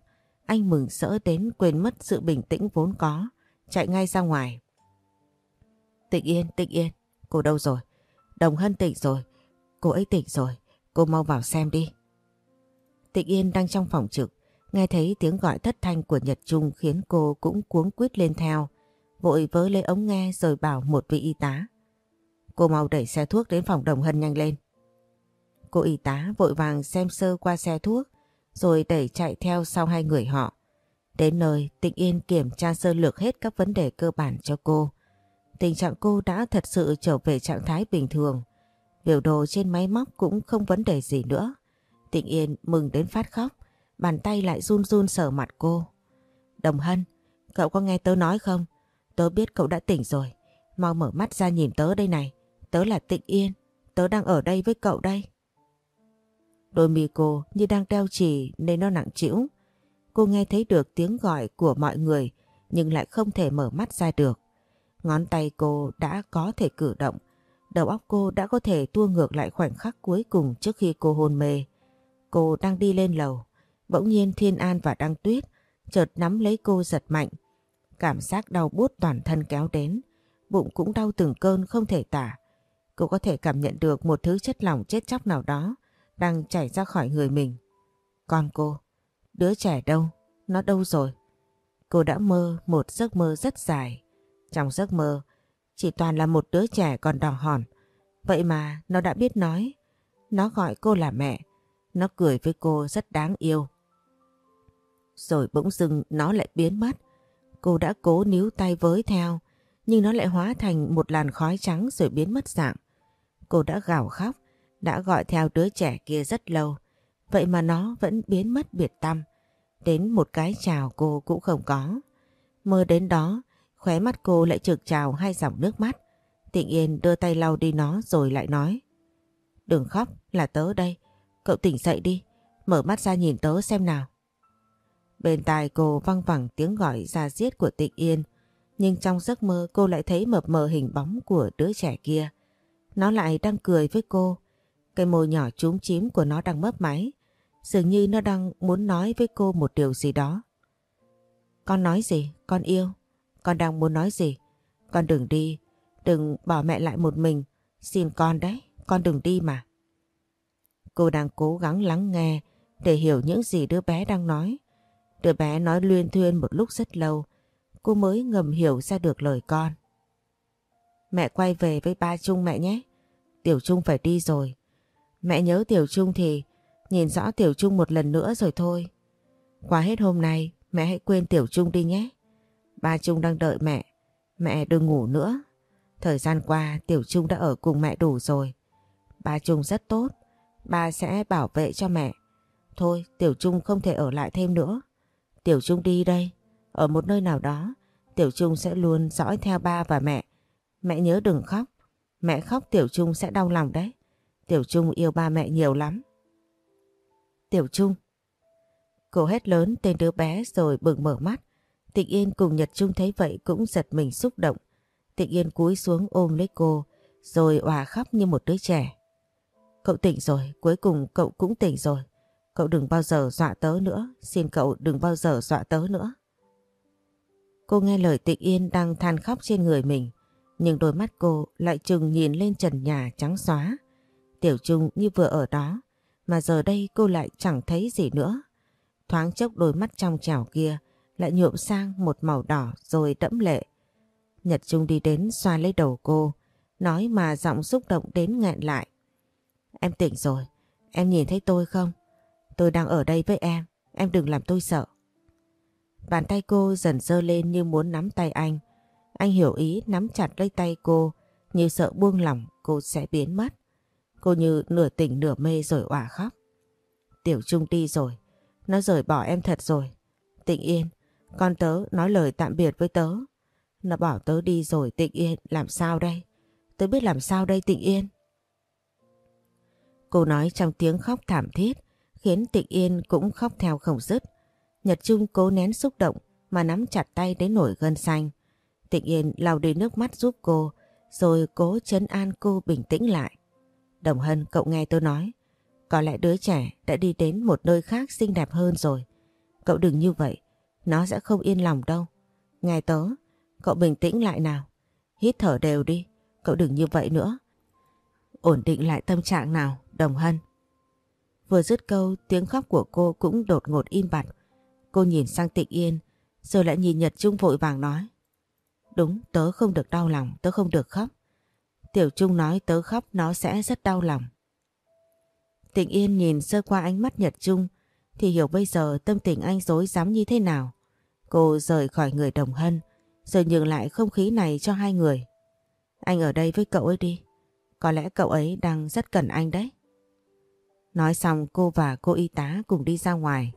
Anh mừng rỡ đến quên mất sự bình tĩnh vốn có. Chạy ngay ra ngoài. Tịnh Yên, Tịnh Yên, cô đâu rồi? Đồng Hân tỉnh rồi. Cô ấy tỉnh rồi. Cô mau vào xem đi. Tịnh Yên đang trong phòng trực. Nghe thấy tiếng gọi thất thanh của Nhật Trung khiến cô cũng cuống quýt lên theo. Vội vớ lấy ống nghe rồi bảo một vị y tá. Cô mau đẩy xe thuốc đến phòng Đồng Hân nhanh lên. Cô y tá vội vàng xem sơ qua xe thuốc rồi đẩy chạy theo sau hai người họ. Đến nơi Tịnh Yên kiểm tra sơ lược hết các vấn đề cơ bản cho cô. Tình trạng cô đã thật sự trở về trạng thái bình thường. Biểu đồ trên máy móc cũng không vấn đề gì nữa. Tịnh Yên mừng đến phát khóc, bàn tay lại run run sờ mặt cô. Đồng Hân, cậu có nghe tớ nói không? Tớ biết cậu đã tỉnh rồi. Mau mở mắt ra nhìn tớ đây này. Tớ là Tịnh Yên, tớ đang ở đây với cậu đây. Đôi mi cô như đang đeo chỉ nên nó nặng trĩu. Cô nghe thấy được tiếng gọi của mọi người nhưng lại không thể mở mắt ra được. Ngón tay cô đã có thể cử động, đầu óc cô đã có thể tua ngược lại khoảnh khắc cuối cùng trước khi cô hôn mê. Cô đang đi lên lầu, bỗng nhiên Thiên An và Đăng Tuyết chợt nắm lấy cô giật mạnh. Cảm giác đau buốt toàn thân kéo đến, bụng cũng đau từng cơn không thể tả. Cô có thể cảm nhận được một thứ chất lỏng chết chóc nào đó đang chảy ra khỏi người mình. Con cô, đứa trẻ đâu? Nó đâu rồi? Cô đã mơ một giấc mơ rất dài. Trong giấc mơ, chỉ toàn là một đứa trẻ còn đỏ hòn. Vậy mà nó đã biết nói. Nó gọi cô là mẹ. Nó cười với cô rất đáng yêu. Rồi bỗng dưng nó lại biến mất. Cô đã cố níu tay với theo, nhưng nó lại hóa thành một làn khói trắng rồi biến mất dạng. Cô đã gào khóc, đã gọi theo đứa trẻ kia rất lâu. Vậy mà nó vẫn biến mất biệt tâm. Đến một cái chào cô cũng không có. Mơ đến đó, khóe mắt cô lại trực trào hai dòng nước mắt. Tịnh Yên đưa tay lau đi nó rồi lại nói. Đừng khóc, là tớ đây. Cậu tỉnh dậy đi, mở mắt ra nhìn tớ xem nào. Bên tai cô văng vẳng tiếng gọi ra giết của Tịnh Yên. Nhưng trong giấc mơ cô lại thấy mập mờ hình bóng của đứa trẻ kia. Nó lại đang cười với cô. Cái môi nhỏ trúng chím của nó đang mấp máy. Dường như nó đang muốn nói với cô một điều gì đó. Con nói gì? Con yêu. Con đang muốn nói gì? Con đừng đi. Đừng bỏ mẹ lại một mình. Xin con đấy. Con đừng đi mà. Cô đang cố gắng lắng nghe để hiểu những gì đứa bé đang nói. Đứa bé nói luyên thuyên một lúc rất lâu. cô mới ngầm hiểu ra được lời con. Mẹ quay về với ba Trung mẹ nhé. Tiểu Trung phải đi rồi. Mẹ nhớ Tiểu Trung thì nhìn rõ Tiểu Trung một lần nữa rồi thôi. Qua hết hôm nay, mẹ hãy quên Tiểu Trung đi nhé. Ba Trung đang đợi mẹ. Mẹ đừng ngủ nữa. Thời gian qua, Tiểu Trung đã ở cùng mẹ đủ rồi. Ba Trung rất tốt. Ba sẽ bảo vệ cho mẹ. Thôi, Tiểu Trung không thể ở lại thêm nữa. Tiểu Trung đi đây. Ở một nơi nào đó Tiểu Trung sẽ luôn dõi theo ba và mẹ. Mẹ nhớ đừng khóc. Mẹ khóc Tiểu Trung sẽ đau lòng đấy. Tiểu Trung yêu ba mẹ nhiều lắm. Tiểu Trung. Cô hét lớn tên đứa bé rồi bừng mở mắt. Tịnh Yên cùng Nhật Trung thấy vậy cũng giật mình xúc động. Tịnh Yên cúi xuống ôm lấy cô rồi òa khóc như một đứa trẻ. Cậu tỉnh rồi, cuối cùng cậu cũng tỉnh rồi. Cậu đừng bao giờ dọa tớ nữa, xin cậu đừng bao giờ dọa tớ nữa. Cô nghe lời Tịnh Yên đang than khóc trên người mình, nhưng đôi mắt cô lại chừng nhìn lên trần nhà trắng xóa. Tiểu Trung như vừa ở đó, mà giờ đây cô lại chẳng thấy gì nữa. Thoáng chốc đôi mắt trong trào kia lại nhuộm sang một màu đỏ rồi đẫm lệ. Nhật Trung đi đến xoa lấy đầu cô, nói mà giọng xúc động đến nghẹn lại. Em tỉnh rồi, em nhìn thấy tôi không? Tôi đang ở đây với em, em đừng làm tôi sợ. Bàn tay cô dần dơ lên như muốn nắm tay anh. Anh hiểu ý nắm chặt lấy tay cô như sợ buông lỏng cô sẽ biến mất. Cô như nửa tỉnh nửa mê rồi òa khóc. Tiểu Trung đi rồi, nó rời bỏ em thật rồi. Tịnh Yên, con tớ nói lời tạm biệt với tớ. Nó bỏ tớ đi rồi Tịnh Yên, làm sao đây? Tớ biết làm sao đây Tịnh Yên? Cô nói trong tiếng khóc thảm thiết, khiến Tịnh Yên cũng khóc theo không dứt. Nhật Trung cố nén xúc động mà nắm chặt tay đến nổi gân xanh. Tịnh Yên lau đi nước mắt giúp cô, rồi cố chấn an cô bình tĩnh lại. Đồng Hân cậu nghe tôi nói, có lẽ đứa trẻ đã đi đến một nơi khác xinh đẹp hơn rồi. Cậu đừng như vậy, nó sẽ không yên lòng đâu. Nghe tớ, cậu bình tĩnh lại nào. Hít thở đều đi, cậu đừng như vậy nữa. Ổn định lại tâm trạng nào, Đồng Hân. Vừa dứt câu tiếng khóc của cô cũng đột ngột im bặt. Cô nhìn sang Tịnh Yên rồi lại nhìn Nhật Trung vội vàng nói. Đúng tớ không được đau lòng, tớ không được khóc. Tiểu Trung nói tớ khóc nó sẽ rất đau lòng. Tịnh Yên nhìn sơ qua ánh mắt Nhật Trung thì hiểu bây giờ tâm tình anh dối dám như thế nào. Cô rời khỏi người đồng hân rồi nhường lại không khí này cho hai người. Anh ở đây với cậu ấy đi. Có lẽ cậu ấy đang rất cần anh đấy. Nói xong cô và cô y tá cùng đi ra ngoài.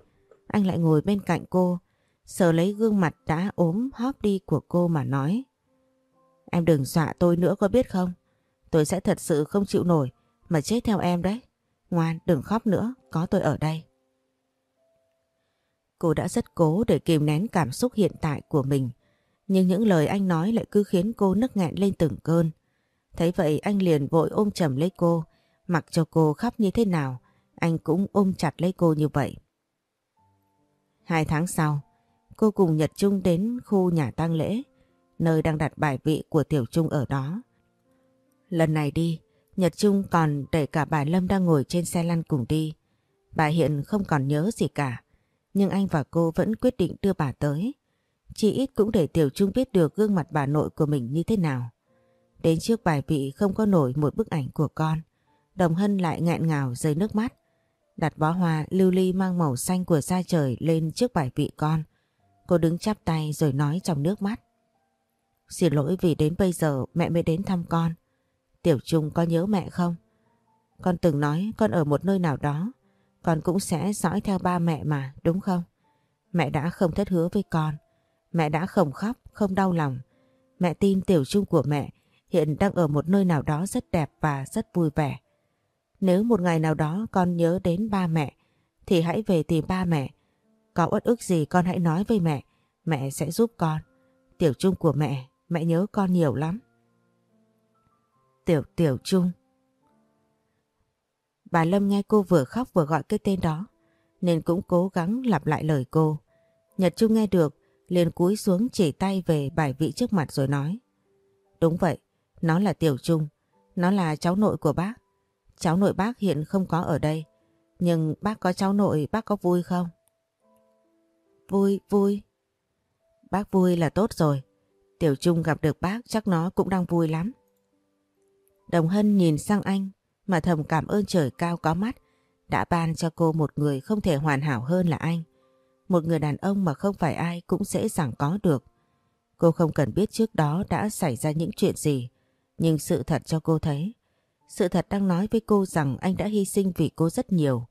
Anh lại ngồi bên cạnh cô, sờ lấy gương mặt đã ốm hóp đi của cô mà nói. Em đừng dọa tôi nữa có biết không? Tôi sẽ thật sự không chịu nổi mà chết theo em đấy. Ngoan đừng khóc nữa, có tôi ở đây. Cô đã rất cố để kìm nén cảm xúc hiện tại của mình. Nhưng những lời anh nói lại cứ khiến cô nức nghẹn lên từng cơn. Thấy vậy anh liền vội ôm chầm lấy cô, mặc cho cô khóc như thế nào anh cũng ôm chặt lấy cô như vậy. Hai tháng sau, cô cùng Nhật Trung đến khu nhà tang lễ, nơi đang đặt bài vị của Tiểu Trung ở đó. Lần này đi, Nhật Trung còn để cả bà Lâm đang ngồi trên xe lăn cùng đi. Bà hiện không còn nhớ gì cả, nhưng anh và cô vẫn quyết định đưa bà tới. Chỉ ít cũng để Tiểu Trung biết được gương mặt bà nội của mình như thế nào. Đến trước bài vị không có nổi một bức ảnh của con. Đồng Hân lại nghẹn ngào rơi nước mắt. Đặt bó hoa lưu ly mang màu xanh của da trời lên trước bài vị con. Cô đứng chắp tay rồi nói trong nước mắt. Xin lỗi vì đến bây giờ mẹ mới đến thăm con. Tiểu Trung có nhớ mẹ không? Con từng nói con ở một nơi nào đó. Con cũng sẽ dõi theo ba mẹ mà, đúng không? Mẹ đã không thất hứa với con. Mẹ đã không khóc, không đau lòng. Mẹ tin Tiểu Trung của mẹ hiện đang ở một nơi nào đó rất đẹp và rất vui vẻ. Nếu một ngày nào đó con nhớ đến ba mẹ thì hãy về tìm ba mẹ. Có uất ức gì con hãy nói với mẹ, mẹ sẽ giúp con. Tiểu Trung của mẹ, mẹ nhớ con nhiều lắm. Tiểu Tiểu Trung Bà Lâm nghe cô vừa khóc vừa gọi cái tên đó nên cũng cố gắng lặp lại lời cô. Nhật Trung nghe được liền cúi xuống chỉ tay về bài vị trước mặt rồi nói Đúng vậy, nó là Tiểu Trung, nó là cháu nội của bác. Cháu nội bác hiện không có ở đây. Nhưng bác có cháu nội bác có vui không? Vui, vui. Bác vui là tốt rồi. Tiểu Trung gặp được bác chắc nó cũng đang vui lắm. Đồng Hân nhìn sang anh mà thầm cảm ơn trời cao có mắt đã ban cho cô một người không thể hoàn hảo hơn là anh. Một người đàn ông mà không phải ai cũng dễ dàng có được. Cô không cần biết trước đó đã xảy ra những chuyện gì, nhưng sự thật cho cô thấy. Sự thật đang nói với cô rằng anh đã hy sinh vì cô rất nhiều.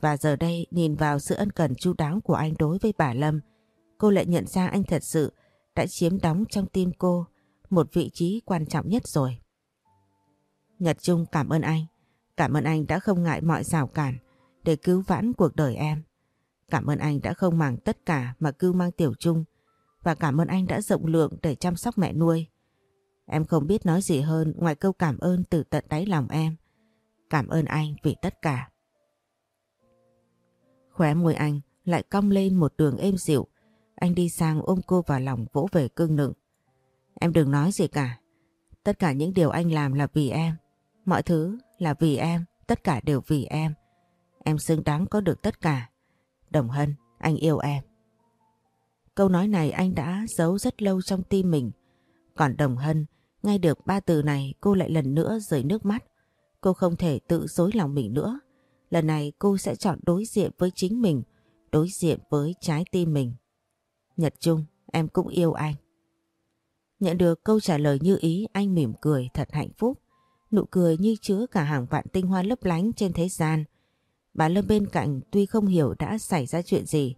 Và giờ đây nhìn vào sự ân cần chu đáo của anh đối với bà Lâm, cô lại nhận ra anh thật sự đã chiếm đóng trong tim cô một vị trí quan trọng nhất rồi. Nhật Trung cảm ơn anh. Cảm ơn anh đã không ngại mọi rào cản để cứu vãn cuộc đời em. Cảm ơn anh đã không màng tất cả mà cứu mang Tiểu Trung và cảm ơn anh đã rộng lượng để chăm sóc mẹ nuôi. Em không biết nói gì hơn ngoài câu cảm ơn từ tận đáy lòng em. Cảm ơn anh vì tất cả. Khóe môi anh lại cong lên một đường êm dịu. Anh đi sang ôm cô vào lòng vỗ về cưng nựng. Em đừng nói gì cả. Tất cả những điều anh làm là vì em. Mọi thứ là vì em, tất cả đều vì em. Em xứng đáng có được tất cả. Đồng Hân, anh yêu em. Câu nói này anh đã giấu rất lâu trong tim mình. Còn Đồng Hân, ngay được ba từ này cô lại lần nữa rời nước mắt. Cô không thể tự dối lòng mình nữa. Lần này cô sẽ chọn đối diện với chính mình, đối diện với trái tim mình. Nhật Trung, em cũng yêu anh. Nhận được câu trả lời như ý anh mỉm cười thật hạnh phúc. Nụ cười như chứa cả hàng vạn tinh hoa lấp lánh trên thế gian. Bà Lâm bên cạnh tuy không hiểu đã xảy ra chuyện gì,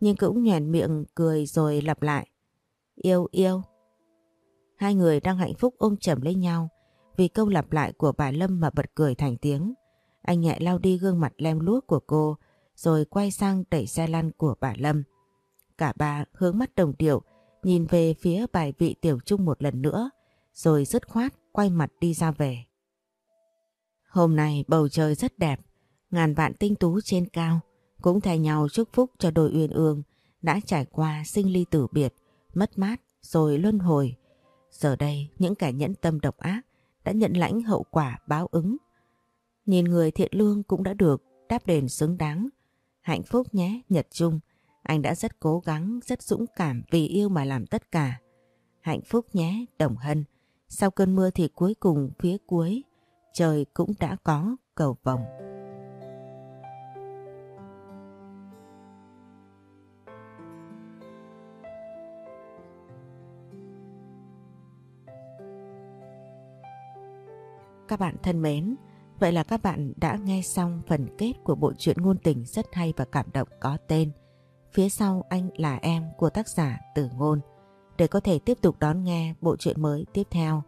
nhưng cũng nhoèn miệng cười rồi lặp lại. Yêu yêu. Hai người đang hạnh phúc ôm chầm lấy nhau vì câu lặp lại của bà Lâm mà bật cười thành tiếng. Anh nhẹ lau đi gương mặt lem luốc của cô rồi quay sang đẩy xe lăn của bà Lâm. Cả ba hướng mắt đồng điệu nhìn về phía bài vị tiểu trung một lần nữa rồi dứt khoát quay mặt đi ra về. Hôm nay bầu trời rất đẹp, ngàn vạn tinh tú trên cao cũng thay nhau chúc phúc cho đôi uyên ương đã trải qua sinh ly tử biệt, mất mát rồi luân hồi. Giờ đây những kẻ nhẫn tâm độc ác đã nhận lãnh hậu quả báo ứng. Nhìn người thiện lương cũng đã được đáp đền xứng đáng. Hạnh phúc nhé Nhật Trung, anh đã rất cố gắng, rất dũng cảm vì yêu mà làm tất cả. Hạnh phúc nhé Đồng Hân, sau cơn mưa thì cuối cùng phía cuối trời cũng đã có cầu vồng. Các bạn thân mến, vậy là các bạn đã nghe xong phần kết của bộ truyện ngôn tình rất hay và cảm động có tên Phía sau anh là em của tác giả Tử Ngôn. Để có thể tiếp tục đón nghe bộ truyện mới tiếp theo,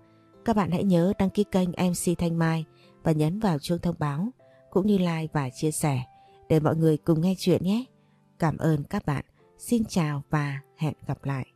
các bạn hãy nhớ đăng ký kênh MC Thanh Mai và nhấn vào chuông thông báo cũng như like và chia sẻ để mọi người cùng nghe chuyện nhé. Cảm ơn các bạn. Xin chào và hẹn gặp lại.